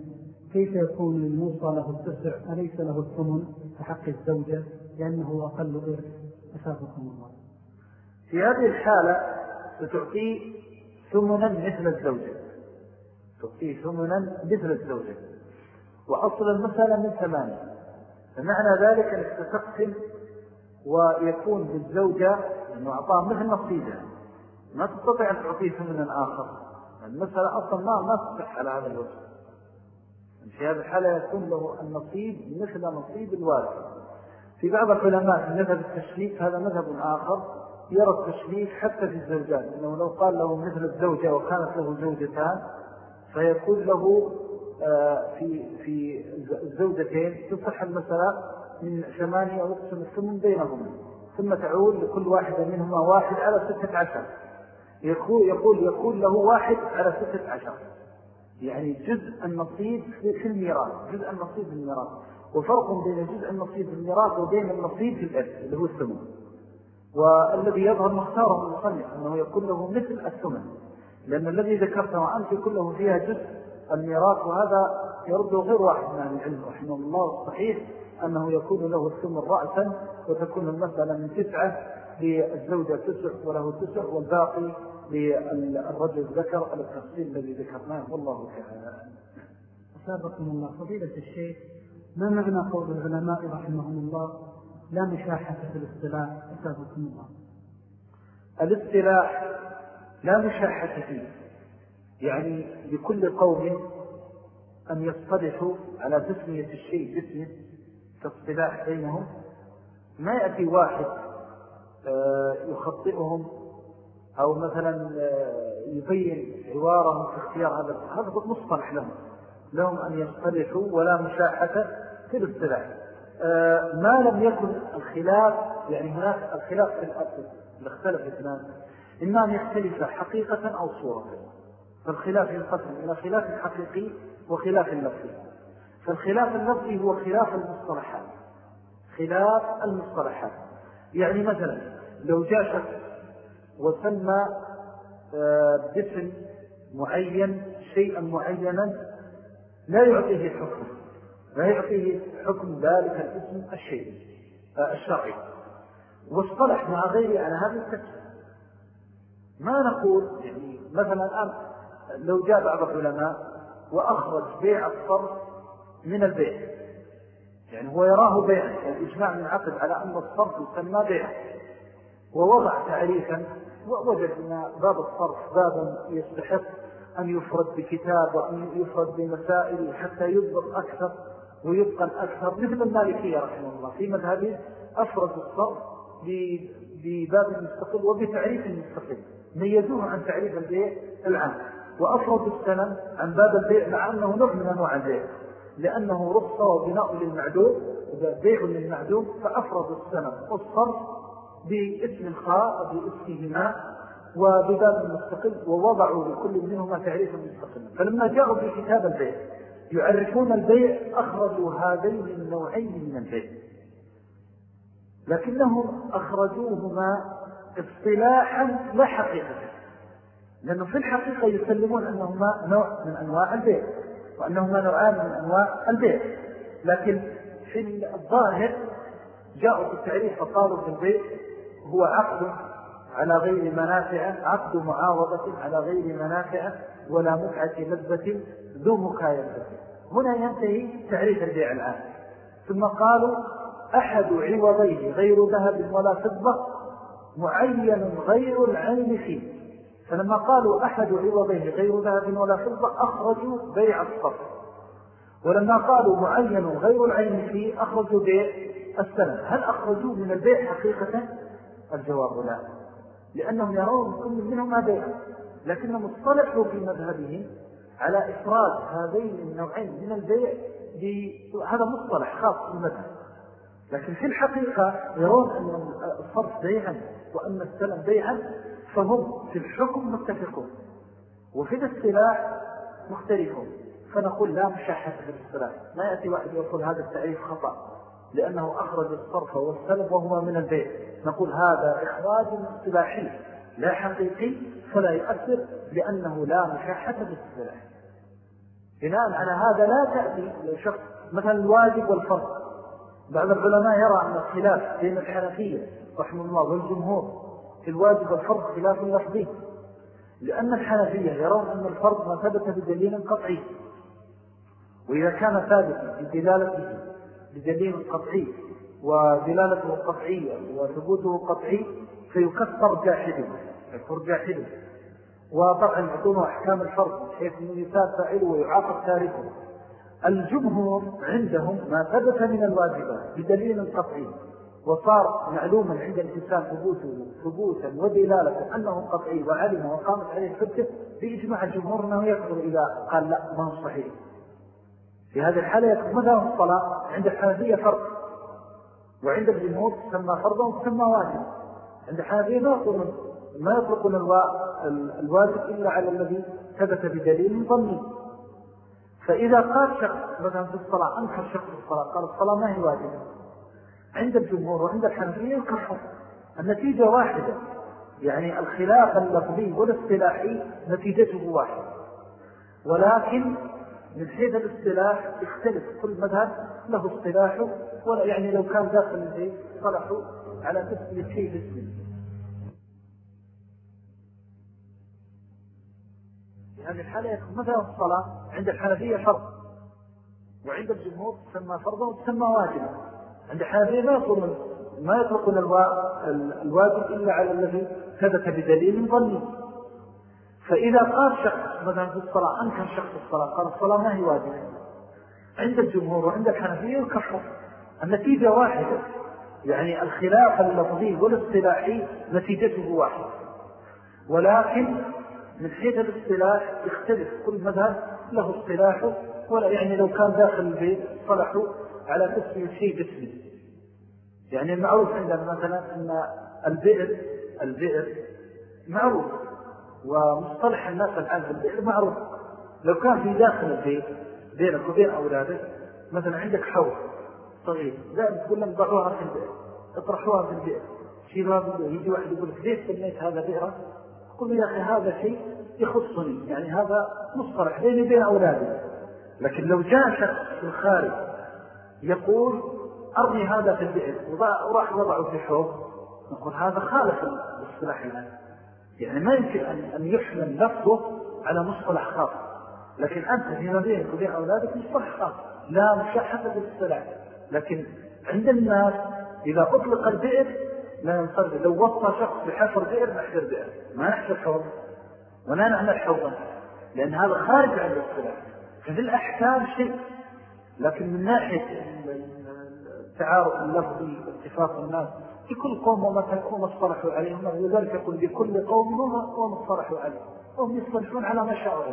كيف يكون الموصى له التسع أليس له الثمن؟ كحق الزوجة لأنه أقل إرث. أسابقكم الله. في هذه الحالة ستعطي ثمنا مثل الزوجة. تعطي ثمنا مثل الزوجة. وأصل المسألة من ثمانية. فمعنى ذلك أنك تتقسم ويكون بالزوجة أنه أعطاه مثل نصيبها ما تستطيع أن تعطيه ثمنا آخر. المسألة أصلا ما ما تصح على هذا الوجه. في هذه الحالة يكون له النصيب مثل نصيب الوارث في بعض العلماء مذهب التشريك هذا مذهب آخر يرى التشبيه حتى في الزوجات إنه لو قال له مثل الزوجة وكانت له زوجتان فيكون له آه، في في الزوجتين تصح المسألة من ثمانية وقسم الثمن بينهما ثم تعود لكل واحدة منهما واحد على ستة عشر. يقول, يقول, يقول له واحد على ستة عشر. يعني جزء النصيب في الميراث جزء النصيب في الميراث. وفرق بين جزء النصيب في الميراث وبين النصيب في الأرث اللي هو الثمن والذي يظهر مختاره المصنف أنه يكون له مثل الثمن لأن الذي ذكرته أنت يكون له فيها جزء الميراث وهذا يرده غير واحد من العلم رحمه الله. الصحيح أنه يكون له الثمن رأسا وتكون المسألة من تسعة للزوجة تسع وله تسع والباقي للرجل ذكر على التفصيل الذي ذكرناه. والله تعالى أسابقكم الله فضيلة الشيخ ما معنى قول العلماء رحمهم الله؟ لا مشاحة في الاصطلاح أسابقكم الله. الاصطلاح لا مشاحة فيه يعني لكل قوم أن يصطلحوا على تسمية الشيء باسمه كاصطلاح بينهم. ما يأتي واحد آه، يخطئهم أو مثلا آه، يبين عوارهم في اختيار هذا هذا مصطلح لهم. لهم أن يصطلحوا ولا مشاحة في الاصطلاح. آه، ما لم يكن الخلاف يعني هناك الخلاف في الأصل اللي اختلف اثنان إما أن يختلف حقيقة أو صورة. فالخلاف ينقسم إلى خلاف حقيقي وخلاف لفظي. فالخلاف اللفظي هو خلاف المصطلحات. خلاف المصطلحات. يعني مثلا لو جاء شخص وسمى آه، باسم معين شيئا معينا لا يعطيه حكم لا يعطيه حكم ذلك الاسم الشيء آه، الشرعي. واصطلح مع غيره على هذا التكسير ما نقول يعني مثلا الآن لو جاء بعض العلماء وأخرج بيع الصرف من البيع. يعني هو يراه بيعا الإجماع من عقد على أن الصرف يسمى بيع. ووضع تعريفا ووجد أن باب الصرف بابا يستحق أن يفرد بكتاب وأن يفرد بمسائل حتى يضبط أكثر ويبقى الأكثر. مثل المالكية رحمه الله في مذهبه أفرد الصرف بباب مستقل وبتعريف مستقل. ميزوه عن تعريف البيع العام. وأفرد السلم عن باب البيع مع أنه نوع من أنواع البيع. لأنه رخصة وبناء للمعدوم بيع للمعدوم فأفرد السلم والصرف باسم الخاء باسمهما. وبباب مستقل ووضعوا لكل منهما تعريفا مستقلا. فلما جاءوا في كتاب البيع يعرفون البيع أخرجوا هذين النوعين من البيع. لكنهم أخرجوهما اصطلاحا لا حقيقة. لأنه في الحقيقة يسلمون أنهما نوع من أنواع البيع وأنهما نوعان من أنواع البيع. لكن في الظاهر جاءوا في التعريف فقالوا في البيع هو عقد على غير منافع عقد معاوضة على غير منافع ولا متعة لذة ذو مكايلة هنا ينتهي تعريف البيع الآن ثم قالوا أحد عوضيه غير ذهب ولا فضة معين غير العين فيه. فلما قالوا أحد عوضيه غير ذهب ولا فضة أخرجوا بيع الصرف ولما قالوا معين غير العين فيه أخرجوا بيع السلم هل أخرجوا من البيع حقيقة؟ الجواب لا. لأنهم يرون كل منهم بيع لكنهم اصطلحوا في مذهبهم على إفراد هذين النوعين من البيع هذا مصطلح خاص بالمذهب لكن في الحقيقة يرون أن الصرف بيعا وأن السلم بيعا فهم في الحكم متفقون. وفي الاصطلاح مختلفون. فنقول لا مشاحة في الاصطلاح. ما يأتي واحد يقول هذا التعريف خطأ. لأنه أخرج الصرف والسلب وهما من البيت. نقول هذا إخراج اصطلاحي لا حقيقي فلا يؤثر لأنه لا مشاحة في الاصطلاح بناء على هذا لا تأتي لشخص مثلا الواجب والفرض. بعض العلماء يرى أن الخلاف بين الحنفية رحمه الله والجمهور في الواجب والفرض خلاف لفظي. لأن الحنفية يرون أن الفرض ما ثبت بدليل قطعي. وإذا كان ثابتا بدلالته بدليل قطعي ودلالته قطعية وثبوته قطعي فيكثر جاحده يكثر جاحده. وطبعا يعطونه أحكام الفرض حيث أنه يثاب فاعله ويعاقب تاركه الجمهور عندهم ما ثبت من الواجبات بدليل قطعي. وصار معلوما عند الإنسان ثبوته ثبوتا ودلالة أنه قطعي وعلم وقامت عليه الحجة بإجماع الجمهور أنه يكثر إذا قال لا ما هو صحيح. في هذه الحالة يكون مثلا الصلاة عند الحنفية فرق وعند الجمهور تسمى فرضا وتسمى واجب عند الحنفية ما يقولون ما يطلقون الواجب إلا على الذي ثبت بدليل ظني فإذا قال شخص مثلا في الصلاة أنكر شخص الصلاة قال الصلاة ما هي واجبة. عند الجمهور وعند الحنفية يكفر النتيجة واحدة. يعني الخلاف اللفظي والاصطلاحي نتيجته واحدة. ولكن من حيث الاصطلاح يختلف كل مذهب له اصطلاحه ولا يعني لو كان داخل البيت صلحوا على تسمية شيء باسمه في هذه الحالة يكون مثلا الصلاة عند الحنفية فرض وعند الجمهور تسمى فرضا وتسمى واجبا. عند الحنفية ما يطلقون ما يطلقون الواجب إلا على الذي ثبت بدليل ظني. فإذا قال شخص مثلا في الصلاة أنكر شخص الصلاة قال الصلاة ما هي واجبة. عند الجمهور وعند الحنفية يكفر النتيجة واحدة. يعني الخلاف اللفظي والاصطلاحي نتيجته واحدة. ولكن من حيث الاصطلاح يختلف. كل مذهب له اصطلاحه ولا يعني لو كان داخل البيت صلحوا على تسمية شيء باسمه. يعني المعروف عندنا مثلا أن البئر البئر معروف. ومصطلح الناس الآن في البئر معروف لو كان في داخل البيت بينك وبين أولادك مثلا عندك حوض صغير دائما تقول لهم ضعوها في البئر اطرحوها في البئر شباب يجي واحد يقول لك ليش سميت هذا بئرة قل يا أخي هذا شيء يخصني يعني هذا مصطلح بيني وبين أولادي. لكن لو جاء شخص في الخارج يقول أرمي هذا في البئر وراح وضعه في حوض نقول هذا خالف الاصطلاح يعني ما يمكن أن يحمل لفظه على مصطلح خاص لكن أنت فيما بينك وبين أولادك مصطلح خاص لا مشاحة بالاصطلاح لكن عند الناس إذا أطلق البئر لا ينصرف لو وصى شخص بحفر بئر نحفر بئر. ما نحفر حوض. ولا نعمل حوضا. لأن هذا خارج عن الاصطلاح ففي الأحكام شيء. لكن من ناحية التعارف اللفظي واتفاق الناس في كل قوم وما اصطلحوا عليهم. ولذلك يقول لكل قوم وما اصطلحوا عليه وهم يصطلحون على ما شاءوا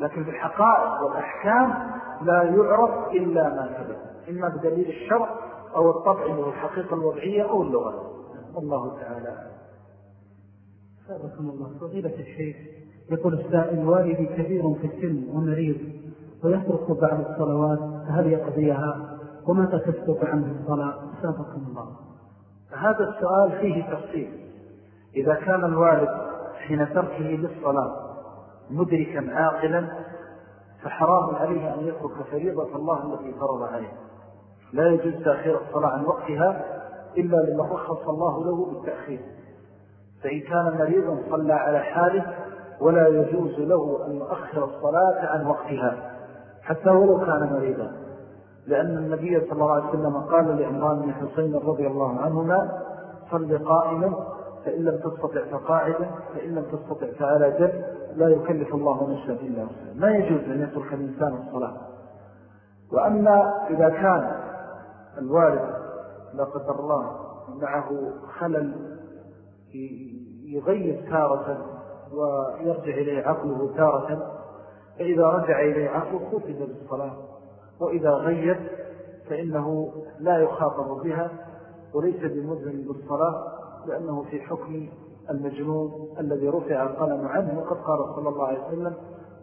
لكن في الحقائق والأحكام لا يعرف إلا ما ثبت. إما بدليل الشرع أو الطبع أو الحقيقة الوضعية أو اللغة. الله تعالى سابقكم الله. فضيلة الشيخ يقول السائل والدي كبير في السن ومريض ويترك بعض الصلوات هل يقضيها؟ ومتى تسقط عنه الصلاة؟ سابقكم الله. هذا السؤال فيه تفصيل. إذا كان الوالد حين تركه للصلاة مدركا عاقلا فحرام عليه أن يترك فريضة الله التي فرض عليه. لا يجوز تأخير الصلاة عن وقتها إلا لما رخص الله له بالتأخير. فإن كان مريضا صلى على حاله ولا يجوز له أن يؤخر الصلاة عن وقتها حتى ولو كان مريضا. لأن النبي صلى الله عليه وسلم قال لعمران بن حسين رضي الله عنهما صل قائما فإن لم تستطع فقاعدا فإن لم تستطع فعلى جل لا يكلف الله نفسا إلا وسلم ما يجوز أن يترك الإنسان الصلاة. وأما إذا كان الوالد لا قدر الله معه خلل يغيب تارة ويرجع إليه عقله تارة فإذا رجع إليه عقله خفض بالصلاة. وإذا غيب فإنه لا يخاطب بها وليس بمذن بالصلاة لأنه في حكم المجنون الذي رفع القلم عنه وقد قال صلى الله عليه وسلم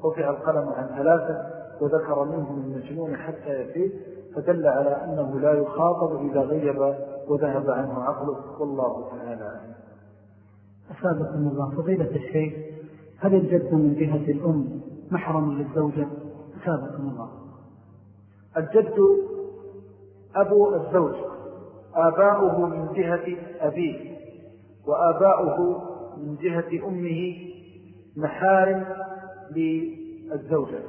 رفع القلم عن ثلاثة وذكر منهم المجنون حتى يفيد فدل على أنه لا يخاطب إذا غيب وذهب عنه عقله والله تعالى أسابقنا الله. فضيلة الشيخ هل الجد من جهة الأم محرم للزوجة؟ أسابقنا الله. الجد أبو الزوج آباؤه من جهة أبيه وآباؤه من جهة أمه محارم للزوجة.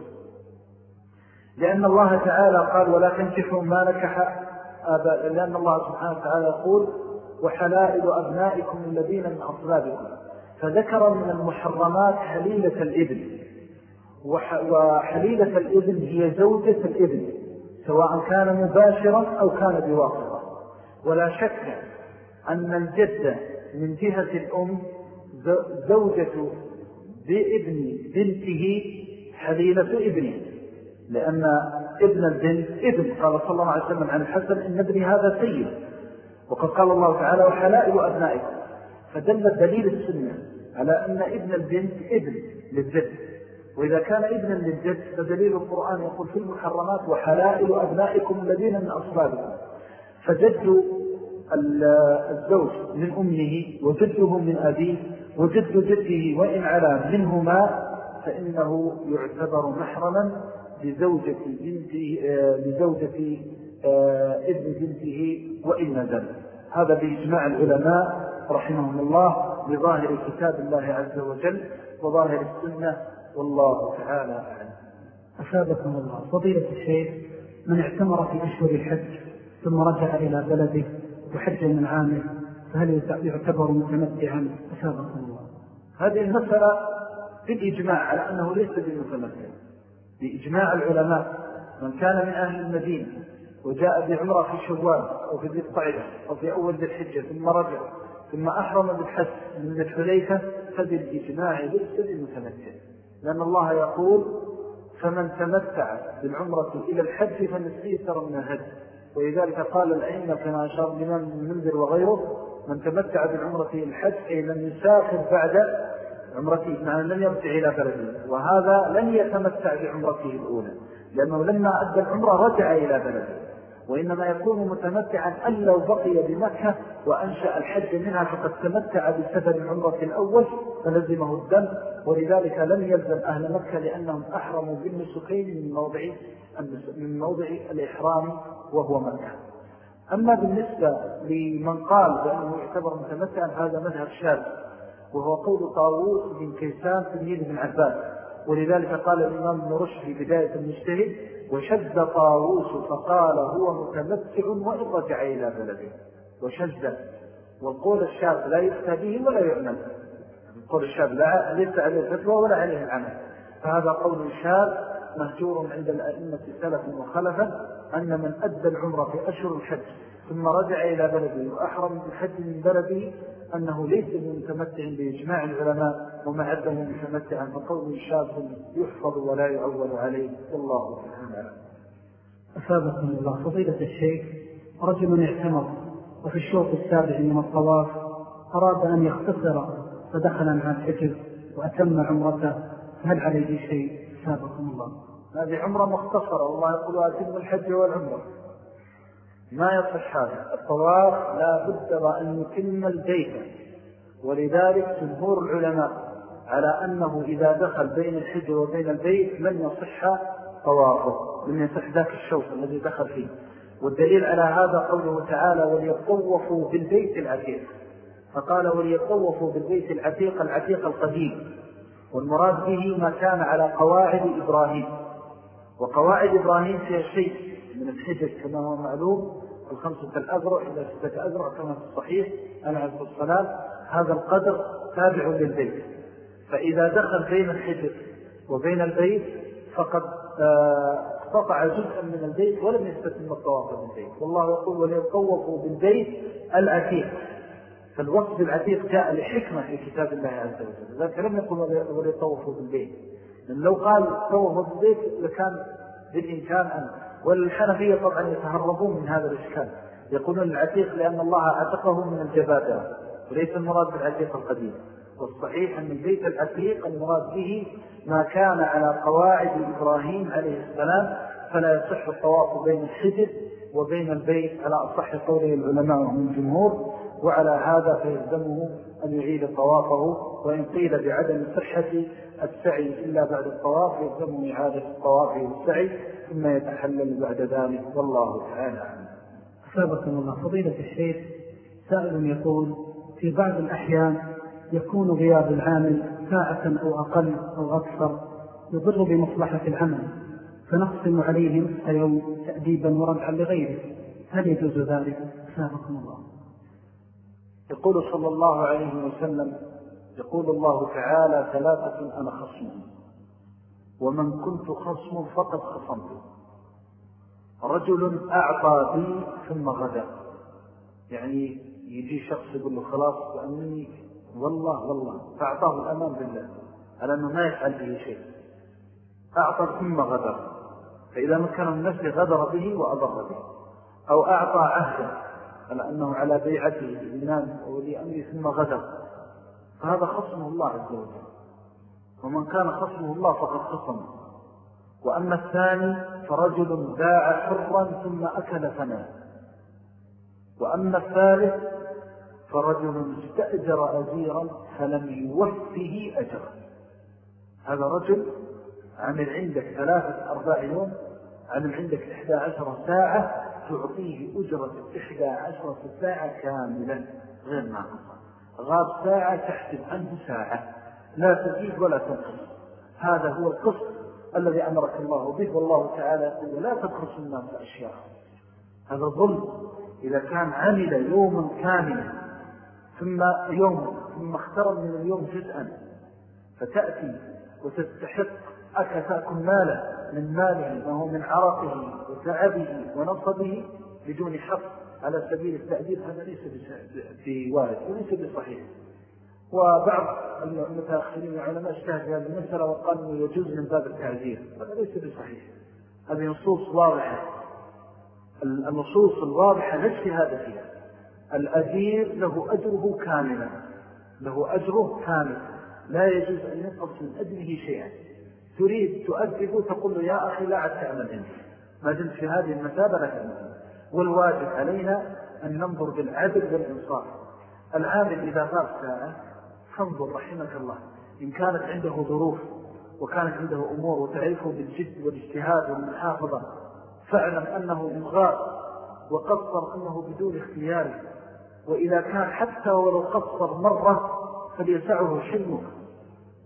لأن الله تعالى قال ولا تنكحوا ما نكح آباء لأن الله سبحانه وتعالى يقول وحلائل أبنائكم الذين من أصلابكم فذكر من المحرمات حليلة الإذن وحليلة الإذن هي زوجة الإذن سواء كان مباشرا أو كان بواسطة ولا شك أن الجدة من جهة الأم زوجة بابن بنته حليلة ابنه لأن ابن البنت ابن. قال صلى الله عليه وسلم عن الحسن إن ابني هذا سيد. وقد قال الله تعالى وحلائل أبنائكم. فدل دليل السنة على أن ابن البنت ابن للجد. وإذا كان ابنا للجد فدليل القرآن يقول في المحرمات وحلائل أبنائكم الذين من أصلابكم فجد الزوج من أمه وجده من أبيه وجد جده وإن على منهما فإنه يعتبر محرما لزوجة بنته, لزوجة آه، ابن بنته وإن نزل هذا بإجماع العلماء رحمهم الله لظاهر كتاب الله عز وجل وظاهر السنة والله تعالى أعلم. أفادكم الله. فضيلة الشيخ من اعتمر في أشهر الحج ثم رجع إلى بلده وحج من عامه فهل يعتبر متمتعا؟ أفادكم الله. هذه المسألة بالإجماع على أنه ليس بمتمتع. بإجماع العلماء من كان من أهل المدينة وجاء بعمرة في شوال أو في ذي الطعيدة أو في أول ذي الحجة ثم رجع ثم أحرم بالحج من ذي الحليفة فبالإجماع ليس بمتمتع. لأن الله يقول فمن تمتع بالعمرة إلى الحج فنستيسر من الهج. ولذلك قال الأئمة كما أشار الإمام المنذر وغيره من تمتع بالعمرة إلى الحج أي لم يسافر بعد عمرته معنى لم يرجع إلى بلده. وهذا لن يتمتع بعمرته الأولى لأنه لما أدى العمرة رجع إلى بلده. وإنما يكون متمتعا أن لو بقي بمكة وأنشأ الحج منها فقد تمتع بسفر العمرة الأول فلزمه الدم ولذلك لم يلزم أهل مكة لأنهم أحرموا بالنسكين من موضع, من موضع الإحرام وهو مكة. أما بالنسبة لمن قال بأنه يعتبر متمتعا هذا مذهب شاذ وهو قول طاووس بن كيسان تلميذ بن عباس. ولذلك قال الإمام ابن رشد في بداية المجتهد وشد طاووس فقال هو متمتع وإن رجع إلى بلده. وشد والقول الشاذ لا يفتى به ولا يعمل. القول الشاذ لا ليس عليه الفتوى ولا عليه العمل. فهذا قول شاذ مهجور عند الأئمة سلفا وخلفا أن من أدى العمر في أشهر الحج. ثم رجع إلى بلده وأحرم بالحج من بلده أنه ليس بمتمتع بإجماع العلماء وما عده متمتعا فقول شاب يحفظ ولا يعول عليه. والله تعالى أفادكم الله. فضيلة الشيخ رجل اعتمر وفي الشوط السابع من الطواف أراد أن يختصر فدخل مع الحجر وأتم عمرته. هل عليه شيء؟ أفادكم الله. هذه عمرة مختصرة. والله يقول أتم الحج والعمرة. ما يصح هذا. الطواف لا بد وأن يتم البيت. ولذلك جمهور العلماء على أنه إذا دخل بين الحج وبين البيت لن يصح طوافه لن يصح ذاك الشوط الذي دخل فيه. والدليل على هذا قوله تعالى وليطوفوا بالبيت العتيق. فقال وليطوفوا بالبيت العتيق العتيق القديم. والمراد به ما كان على قواعد إبراهيم. وقواعد إبراهيم فيها شيء من الحجج كما هو معلوم. الخمسة الأذرع إلى ستة أذرع كما في الصحيح أنا عليه الصلاة. هذا القدر تابع للبيت. فإذا دخل بين الحجر وبين البيت فقد آه، قطع جزءا من البيت ولم يستتم الطواف بالبيت. والله يقول وليطوفوا بالبيت العتيق. فالوصف العتيق جاء لحكمة في كتاب الله عز وجل. ذلك لم يقول وليطوفوا بالبيت. لأن لو قال طوفوا بالبيت لكان بالإمكان أن والحنفية طبعا يتهربون من هذا الإشكال. يقولون العتيق لأن الله عتقه من الجبادة وليس المراد بالعتيق القديم. والصحيح أن البيت العتيق المراد به ما كان على قواعد إبراهيم عليه السلام فلا يصح الطواف بين الحجر وبين البيت على أصح قوله العلماء من الجمهور. وعلى هذا فيلزمه أن يعيد طوافه وإن قيل بعدم صحة السعي إلا بعد الطواف يلزمه إعادة الطواف والسعي ثم يتحلل بعد ذلك والله تعالى أسابقكم الله. فضيلة الشيخ سائل يقول في بعض الأحيان يكون غياب العامل ساعة أو أقل أو أكثر يضر بمصلحة العمل فنقسم عليه نصف يوم تأديبا ورجعا لغيره. هل يجوز ذلك؟ أسابقكم الله. يقول صلى الله عليه وسلم يقول الله تعالى ثلاثة أنا خصمهم ومن كنت خصم فقد خصمت. رجل أعطى بي ثم غدا. يعني يجي شخص يقول له خلاص وأنني والله والله فأعطاه الأمان بالله. على أنه ما يفعل به شيء. أعطى ثم غدر فإذا مكن من نفسه غدر به وأضر به. أو أعطى عهدا. على أنه على بيعته الإمام ولي أمره ثم غدر فهذا خصمه الله عز وجل. ومن كان خصمه الله فقد خصمه وأما الثاني فرجل باع حرا ثم أكل فناه. وأما الثالث فرجل استأجر أزيرا فلم يوفه أجرا هذا رجل عمل عندك ثلاثة أرباع يوم عمل عندك إحدى عشر ساعة تعطيه أجرة إحدى عشرة ساعة كاملا غير ناقصة غاب ساعة تحسب عنه ساعة. لا تزيد ولا تنقص. هذا هو القصد الذي أمرك الله به. والله تعالى يقول لا تبخص الناس أشياء. هذا ظلم إذا كان عمل يوما كاملا ثم يوم ثم اخترم من اليوم جزءا فتأتي وتستحق أكثاكم ماله من ماله ما هو من عرقه وتعبه ونصبه بدون حق على سبيل التأديب هذا ليس بوارد وليس بصحيح. وبعض المتأخرين العلماء اجتهد في هذه المسألة وقال أنه يجوز من باب التعزير هذا ليس بصحيح. هذه نصوص واضحة. النصوص الواضحة لا اجتهاد فيها. الأجير له أجره كاملا. له أجره كامل لا يجوز أن ينقص من أجره شيئا. تريد تؤدبه تقول له يا أخي لا عد تعمل عندي ما دمت في هذه المثابة لا تعمل والواجب علينا أن ننظر بالعدل والإنصاف. العامل إذا غاب ساعة فانظر رحمك الله. إن كانت عنده ظروف وكانت عنده أمور وتعرفه بالجد والاجتهاد والمحافظة فاعلم أنه إن غاب وقصر أنه بدون اختيار. وإذا كان حتى ولو قصر مرة فليسعه حلمه.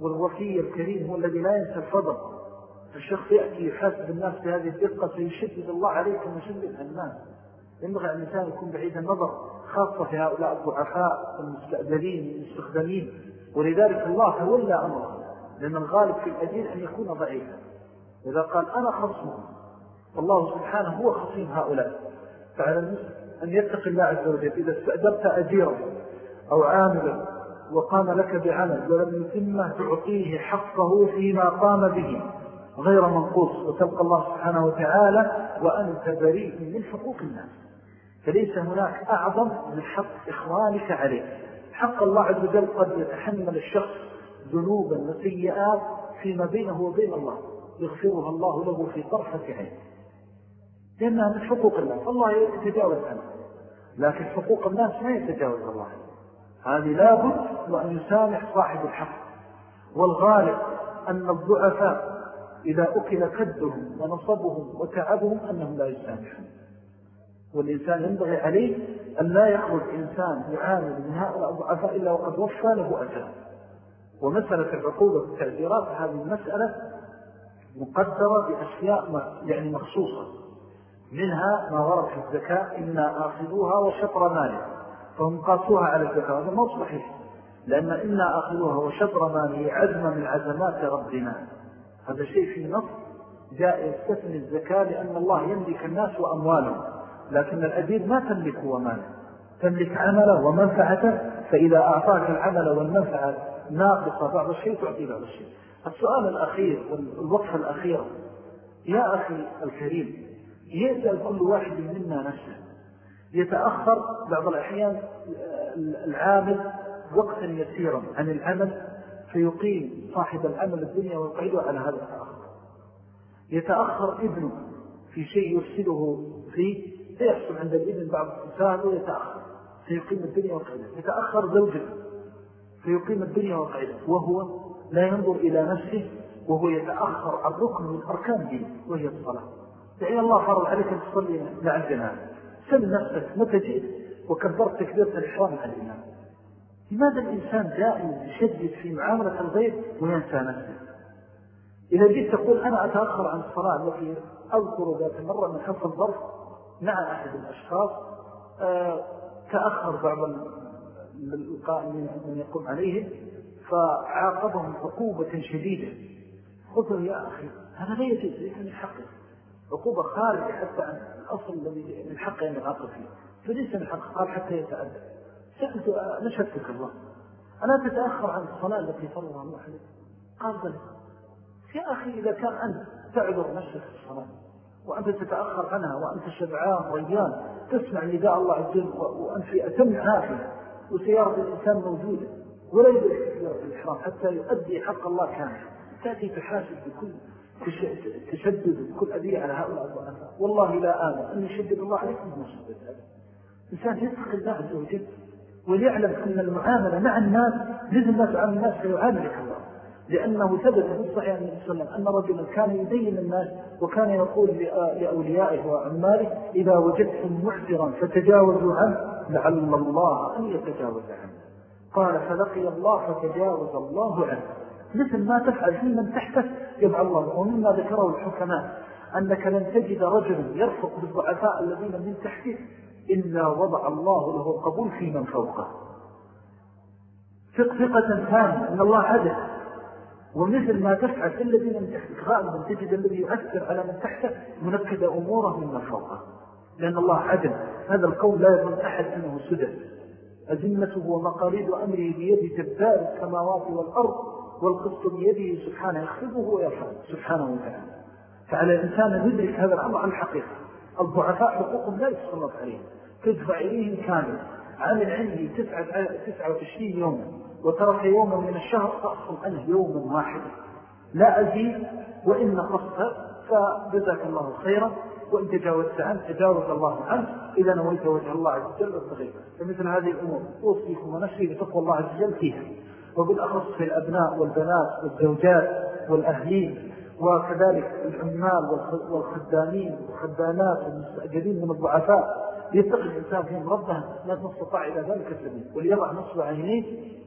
والوفي الكريم هو الذي لا ينسى الفضل. الشخص يأتي يحاسب الناس بهذه الدقة فيشدد الله عليكم ويشدد الناس. ينبغي أن الإنسان يكون بعيد النظر خاصة في هؤلاء الضعفاء المستأذرين المستخدمين. ولذلك الله تولى أمره لأن الغالب في الأدين أن يكون ضعيفا. إذا قال أنا خصمه والله سبحانه هو خصيم هؤلاء. فعلى المسلم أن يتق الله عز وجل. إذا استأجرت أجيرا أو عاملا وقام لك بعمل ولم يتمه تعطيه حقه فيما قام به غير منقوص. وتلقى الله سبحانه وتعالى وأنت بريء من حقوق الناس. فليس هناك أعظم من حق إخوانك عليه. حق الله عز وجل قد يتحمل الشخص ذنوبا وسيئات فيما بينه وبين الله. يغفرها الله له في طرفة عين. لأنها من حقوق الله الله يتجاوز عنه لكن حقوق الناس ما يتجاوز الله. هذه لابد وأن يسامح صاحب الحق. والغالب أن الضعفاء إذا أكل كدهم ونصبهم وتعبهم أنهم لا يسامحون. والإنسان ينبغي عليه أن لا يخرج إنسان يعامل من هؤلاء الضعفاء إلا وقد وفى له أجل ومسألة العقوبة والتعذيرات هذه المسألة مقدرة بأشياء يعني مخصوصة. منها ما ورد في الزكاة إنا آخذوها وشطر مالك فهم قاسوها على الزكاة هذا ما صحيح. لأن إنا آخذوها وشطر مالي عزم من عزمات ربنا. هذا شيء في نص جاء يستثني الزكاة لأن الله يملك الناس وأموالهم. لكن الأديب ما تملك وماله تملك عمله ومنفعته فإذا أعطاك العمل والمنفعة ناقصة بعض الشيء تعطي بعض الشيء. السؤال الأخير والوقفة الأخيرة. يا أخي الكريم يسأل كل واحد منا نفسه. يتأخر بعض الأحيان العامل وقتا يسيرا عن العمل فيقيم صاحب العمل الدنيا ويقعده على هذا التأخر. يتأخر ابنه في شيء يفسده فيه فيحصل عند الابن بعض الإنسان ويتأخر فيقيم الدنيا وقعده. يتأخر زوجه فيقيم الدنيا وقعده. وهو لا ينظر إلى نفسه وهو يتأخر عن ركن من أركان دين وهي الصلاة. يعني الله فرض عليك أن تصلي مع الجنان سل نفسك متى جئت؟ وكبرت تكبيرة الإحرام عن الإمام. لماذا الإنسان دائما يشدد في معاملة الغير وينسى نفسه؟ إذا جئت تقول أنا أتأخر عن الصلاة التي أذكر ذات مرة من حفظ الظرف مع أحد الأشخاص آه، تأخر بعض القائمين من يقوم عليهم فعاقبهم عقوبة شديدة. قلت يا أخي هذا لا يجوز ليس من حقه. عقوبة خارجة حتى عن الأصل الذي من حقه أن يعاقب فيه. فليس من حقه. قال حتى يتأدى سألت نشدتك الله؟ ألا تتأخر عن الصلاة التي فرضها الله عليك قال بل يا أخي إذا كان أنت تعذر نفسك في الصلاة. وأنت تتأخر عنها وأنت شبعان ريان. تسمع نداء الله عز وجل وأنت في أتم عافية وسيارة الإنسان موجودة. ولا يدرك سيارة الإحرام حتى يؤدي حق الله كامل. تأتي تحاسب بكل تشدد بكل أذية على هؤلاء الضعفاء. والله لا آمن. أن يشدد الله عليكم بمصدد هذا الإنسان يتقي الله عز وجل وليعلم أن المعاملة مع الناس مثل ما تعامل الناس فيعاملك الله. لأنه ثبت في الصحيح النبي صلى الله عليه وسلم أن رجلا كان يدين الناس وكان يقول لأوليائه وعماله إذا وجدتم معذرا فتجاوزوا عنه لعل الله أن يتجاوز عنه. قال فلقي الله فتجاوز الله عنه. مثل ما تفعل في من تحتك يبع الله. ومما ذكره الحكماء أنك لن تجد رجلا يرفق بالضعفاء الذين من تحته إلا وضع الله له القبول في من فوقه. ثق ثقة ثانية أن الله عدل. ومثل ما تفعل الذين من تحتك غالبا تجد الذي يؤثر على من تحته منكد أموره من فوقه. لأن الله عدل. هذا القول لا يظن أحد أنه سدى. أزمته ومقاليد أمره بيد جبار السماوات والأرض والقسط بيده سبحانه يخفضه ويرفعه سبحانه وتعالى. فعلى الإنسان أن يدرك هذا الأمر عن الحقيقة. الضعفاء حقوقهم لا يتصلت عليهم. تدفع إليهم كامل. عمل عندي تسعة وتشرين يوما. وترك يوما من الشهر أخصم عنه يوما واحدا لا أزيد وإن نقصت فجزاك الله خيرا. وإن تجاوزت عنه تجاوز الله عنه. إذا نويت وجه الله عز وجل والتغيب فمثل هذه الأمور أوصيكم ونشري بتقوى الله عز وجل فيها. وبالأخص في الأبناء والبنات والزوجات والأهلين وكذلك العمال والخدامين والخدامات والمستأجرين من الضعفاء. يتقي الإنسان فيهم ربه لا تستطاع إلى ذلك السبيل وليضع نصب عينيه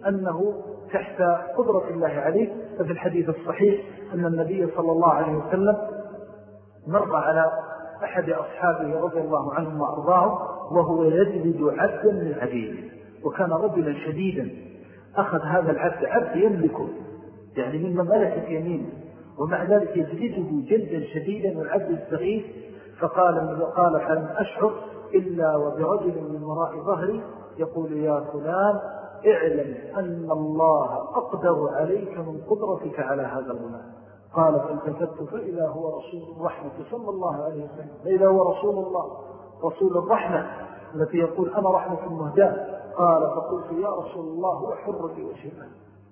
أنه تحت قدرة الله عليه ففي الحديث الصحيح أن النبي صلى الله عليه وسلم مر على أحد أصحابه رضي الله عنهم وأرضاهم وهو يجلد عبدا من عبيد وكان رجلا شديدا أخذ هذا العبد عبد يملكه يعني من مملكة يمينه ومع ذلك يجلده جلدا شديدا والعبد الصغير فقال قال فلم أشعر إلا وبرجل من وراء ظهري يقول يا فلان اعلم أن الله أقدر عليك من قدرتك على هذا الغلام قال فالتفت فإذا هو رسول الرحمة. صلى الله عليه وسلم. فإذا هو رسول الله رسول الرحمة التي يقول أنا رحمة المهداة قال فقلت يا رسول الله وحرتي وشفاء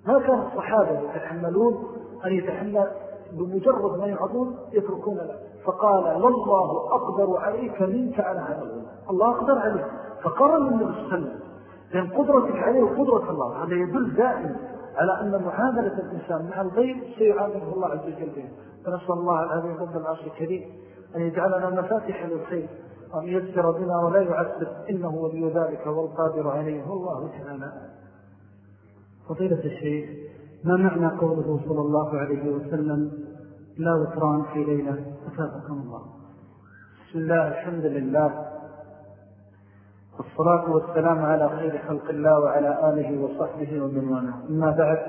ما كان الصحابة يتحملون أن يتحمل بمجرد ما يعضون يتركون له. فقال والله أقدر عليك منك على هذا الله أقدر عليك. فقرن النبي صلى الله عليه وسلم. لأن قدرتك عليه قدرة الله. هذا يدل دائما على أن معاملة الإنسان مع الغير سيعامله الله عز وجل به فنسأل الله العظيم رب العرش الكريم أن يجعلنا مفاتح للخير. وأن يذكر بنا ولا يعسر إنه ولي ذلك والقادر عليه. والله تعالى فضيلة الشيخ ما معنى قوله صلى الله عليه وسلم لا وتران في ليلة. أفادكم الله. بسم الله الحمد لله. والصلاة والسلام على خير خلق الله وعلى آله وصحبه ومن وأنا أما بعد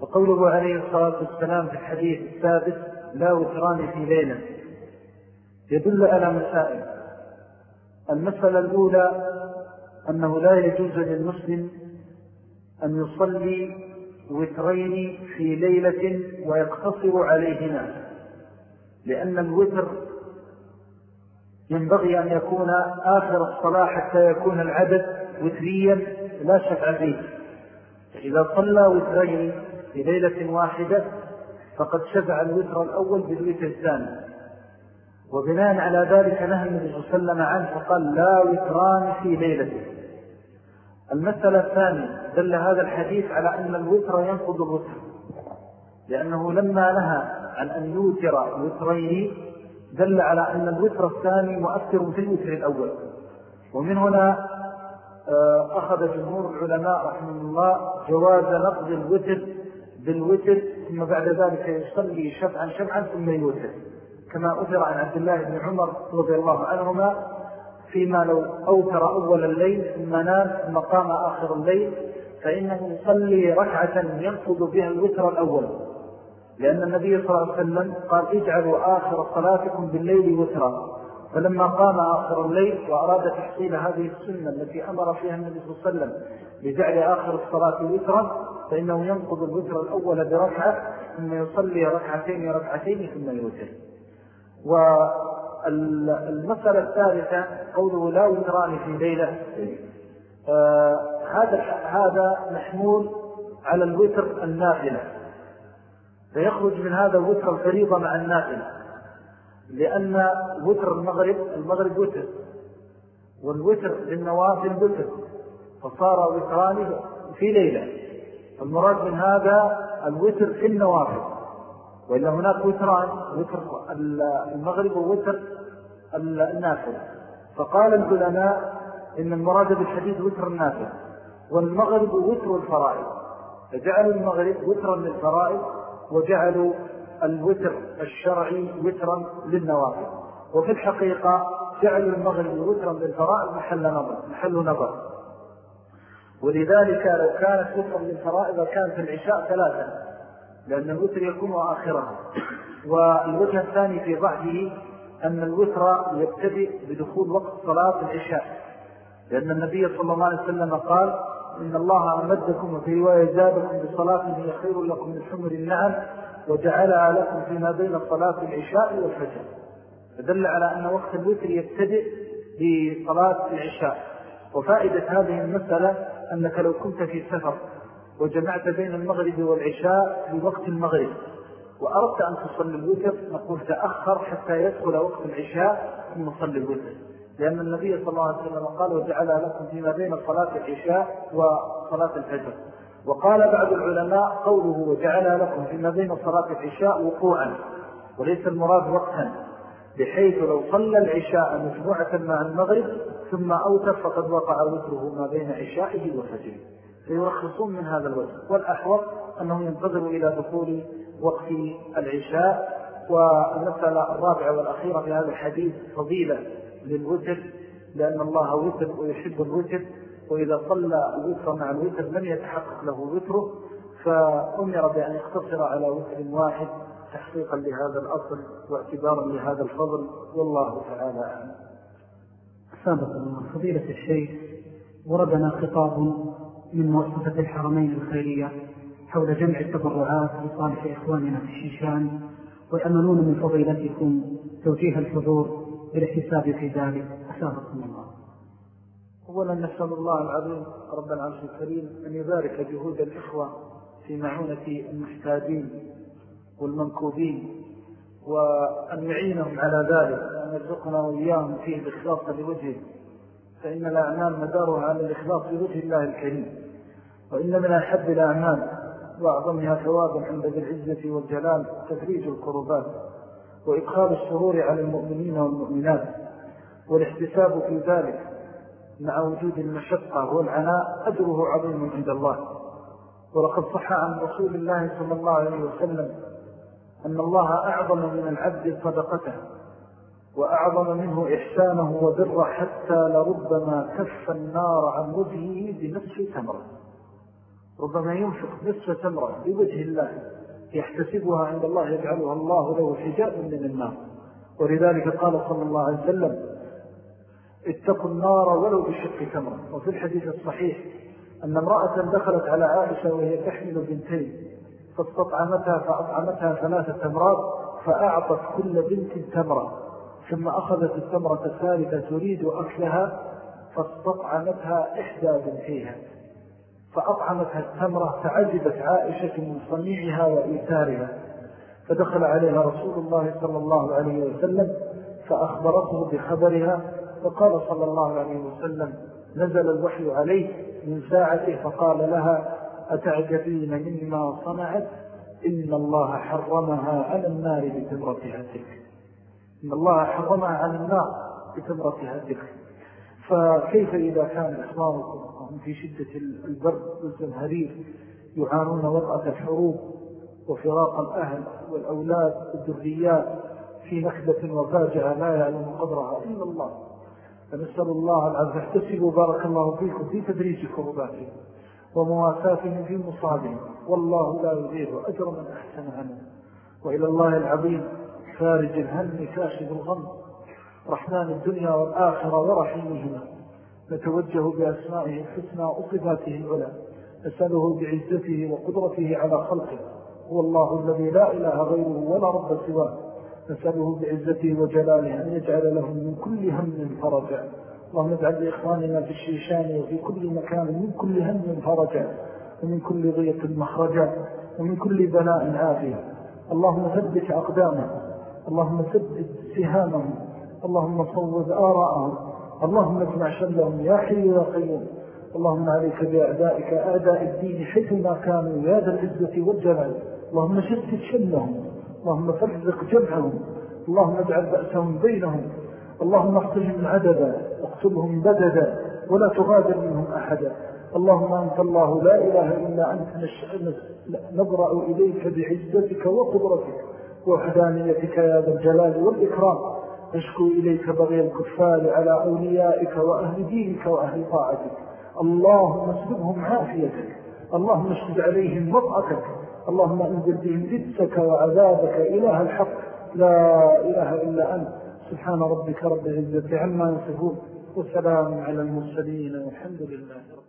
وقوله عليه الصلاة والسلام في الحديث الثابت لا وتران في ليلة. يدل على مسائل. المسألة الأولى أنه لا يجوز للمسلم أن يصلي وترين في ليلة ويقتصر عليهما لأن الوتر ينبغي أن يكون آخر الصلاة حتى يكون العدد وتريا لا شفع فيه فإذا صلى وترين في ليلة واحدة فقد شفع الوتر الأول بالوتر الثاني. وبناء على ذلك نهى النبي صلى الله عليه وسلم عنه فقال لا وتران في ليلة المسألة الثانية دل هذا الحديث على أن الوتر ينقض الوتر. لأنه لما نهى عن أن يوتر وترين دل على أن الوتر الثاني مؤثر في الوتر الأول. ومن هنا آه، أخذ جمهور العلماء رحمه الله جواز نقض الوتر بالوتر ثم بعد ذلك يصلي شفعا شفعا ثم يوتر. كما أثر عن عبد الله بن عمر رضي الله عنهما فيما لو أوتر أول الليل ثم نام ثم قام آخر الليل فإنه يصلي ركعة ينقض بها الوتر الأول. لأن النبي صلى الله عليه وسلم قال اجعلوا آخر صلاتكم بالليل وترا. فلما قام آخر الليل وأراد تحصيل هذه السنة التي أمر فيها النبي صلى الله عليه وسلم بجعل آخر الصلاة وترا فإنه ينقض الوتر الأول بركعة ثم يصلي ركعتين ركعتين ثم يوتر. والمسألة الثالثة قوله لا وتران في ليلة. آه هذا هذا محمول على الوتر النافلة. فيخرج من هذا الوتر الفريضة مع النافلة. لأن وتر المغرب المغرب وتر. والوتر للنوافل وتر. فصار وتران في ليلة. المراد من هذا الوتر في النوافل. وإلا هناك وتران وتر المغرب ووتر النافل فقال العلماء إن المراد بالحديث وتر النافل والمغرب وتر الفرائض. فجعلوا المغرب وترا للفرائض وجعلوا الوتر الشرعي وترا للنوافل وفي الحقيقة جعلوا المغرب وترا للفرائض محل نظر محل نظر. ولذلك لو كانت وترا للفرائض كانت العشاء ثلاثة لأن الوتر يكون آخرها. والوجه الثاني في ضعفه أن الوتر يبتدئ بدخول وقت صلاة العشاء. لأن النبي صلى الله عليه وسلم قال إن الله أمدكم وفي رواية زادكم بصلاة هي خير لكم من حمر النعم وجعلها لكم فيما بين صلاة العشاء والفجر. فدل على أن وقت الوتر يبتدئ بصلاة العشاء. وفائدة هذه المسألة أنك لو كنت في سفر وجمعت بين المغرب والعشاء بوقت المغرب. وأردت أن تصلي الوتر نقول تأخر حتى يدخل وقت العشاء ثم صلي الوتر. لأن النبي صلى الله عليه وسلم قال وجعلها لكم فيما بين صلاة العشاء وصلاة الفجر. وقال بعض العلماء قوله وجعلها لكم فيما بين صلاة العشاء وقوعا وليس المراد وقتا. بحيث لو صلى العشاء مجموعة مع المغرب ثم أوتر فقد وقع وتره ما بين عشائه وفجره. فيرخصون من هذا الوجه. والأحوط أنه ينتظر إلى دخول وقت العشاء والمسألة الرابعة والأخيرة في هذا الحديث فضيلة للوتر لأن الله وتر ويحب الوتر وإذا صلى الوتر مع الوتر لم يتحقق له وتره فأمر بأن يقتصر على وتر واحد تحقيقا لهذا الأصل واعتبارا لهذا الفضل. والله تعالى أعلم. سابقا فضيلة الشيخ وردنا خطاب من مؤسسة الحرمين الخيرية حول جمع التبرعات لصالح إخواننا في الشيشان ويأمنون من فضيلتكم توجيه الحضور بالاحتساب في ذلك. أسابقكم الله. أولا نسأل الله العظيم رب العرش الكريم أن يبارك جهود الإخوة في معونة المحتاجين والمنكوبين وأن يعينهم على ذلك وأن يرزقنا وإياهم فيه الإخلاص لوجهه فإن الأعمال مدارها على الإخلاص لوجه الله الكريم. وإن من أحب الأعمال وأعظمها ثوابا عند ذي العزة والجلال تفريج القربات وإدخال السرور على المؤمنين والمؤمنات والاحتساب في ذلك مع وجود المشقة والعناء أجره عظيم عند الله. ولقد صح عن رسول الله صلى الله عليه وسلم أن الله أعظم من العبد صدقته وأعظم منه إحسانه وبره حتى لربما كف النار عن وجهه بنفس تمرة ربما ينفق نصف تمرة بوجه الله يحتسبها عند الله يجعلها الله له حجاب من النار. ولذلك قال صلى الله عليه وسلم اتقوا النار ولو بشق تمرة. وفي الحديث الصحيح أن امرأة دخلت على عائشة وهي تحمل بنتين فاستطعمتها فأطعمتها ثلاثة تمرات فأعطت كل بنت تمرة ثم أخذت التمرة الثالثة تريد أكلها فاستطعمتها إحدى بنتيها. فأطعمتها التمرة فعجبت عائشة من صنيعها وإيثارها. فدخل عليها رسول الله صلى الله عليه وسلم فأخبرته بخبرها فقال صلى الله عليه وسلم نزل الوحي عليه من ساعته فقال لها أتعجبين مما صنعت؟ إن الله حرمها على النار بتمرتها تلك. إن الله حرمها على النار بتمرتها تلك. فكيف إذا كان إخوانكم وهم في شدة البرد والزمهرير يعانون وضعة الحروب وفراق الأهل والأولاد والذريات في نكبة وفاجعة لا يعلم قدرها إلا الله. فنسأل الله العز احتسبوا بارك الله فيكم في تدريج كرباتهم ومواساتهم في مصابهم والله لا يغير أجر من أحسن عنه وإلى الله العظيم خارج الهم كاشف الغم. رحمن الدنيا والآخرة ورحيمهما. نتوجه بأسمائه الحسنى وصفاته العلى نسأله بعزته وقدرته على خلقه هو الله الذي لا إله غيره ولا رب سواه. نسأله بعزته وجلاله أن يجعل لهم من كل هم فرجا. اللهم اجعل لإخواننا في الشيشان وفي كل مكان من كل هم فرجا ومن كل ضيق مخرجا ومن كل بلاء عافية اللهم ثبت أقدامهم اللهم ثبت سهامهم اللهم صوب آراءهم اللهم اجمع شلهم يا حي يا قيوم. اللهم عليك بأعدائك أعداء الدين حيث ما كانوا يا ذا العزة والجلال. اللهم شتت شلهم اللهم فرق جمعهم اللهم اجعل بأسهم بينهم. اللهم اختجم عددا اقتلهم بددا ولا تغادر منهم أحدا. اللهم أنت الله لا إله إلا أنت نبرأ إليك بعزتك وقدرتك وحدانيتك يا ذا الجلال والإكرام. نشكو إليك بغي الكفار على أوليائك وأهل دينك وأهل طاعتك. اللهم اسلبهم عافيتك. اللهم اشتد عليهم وضعتك اللهم أنزل بهم جدتك وعذابك إله الحق. لا إله إلا أنت. سبحان ربك رب العزة عما يصفون. وسلام على المرسلين والحمد لله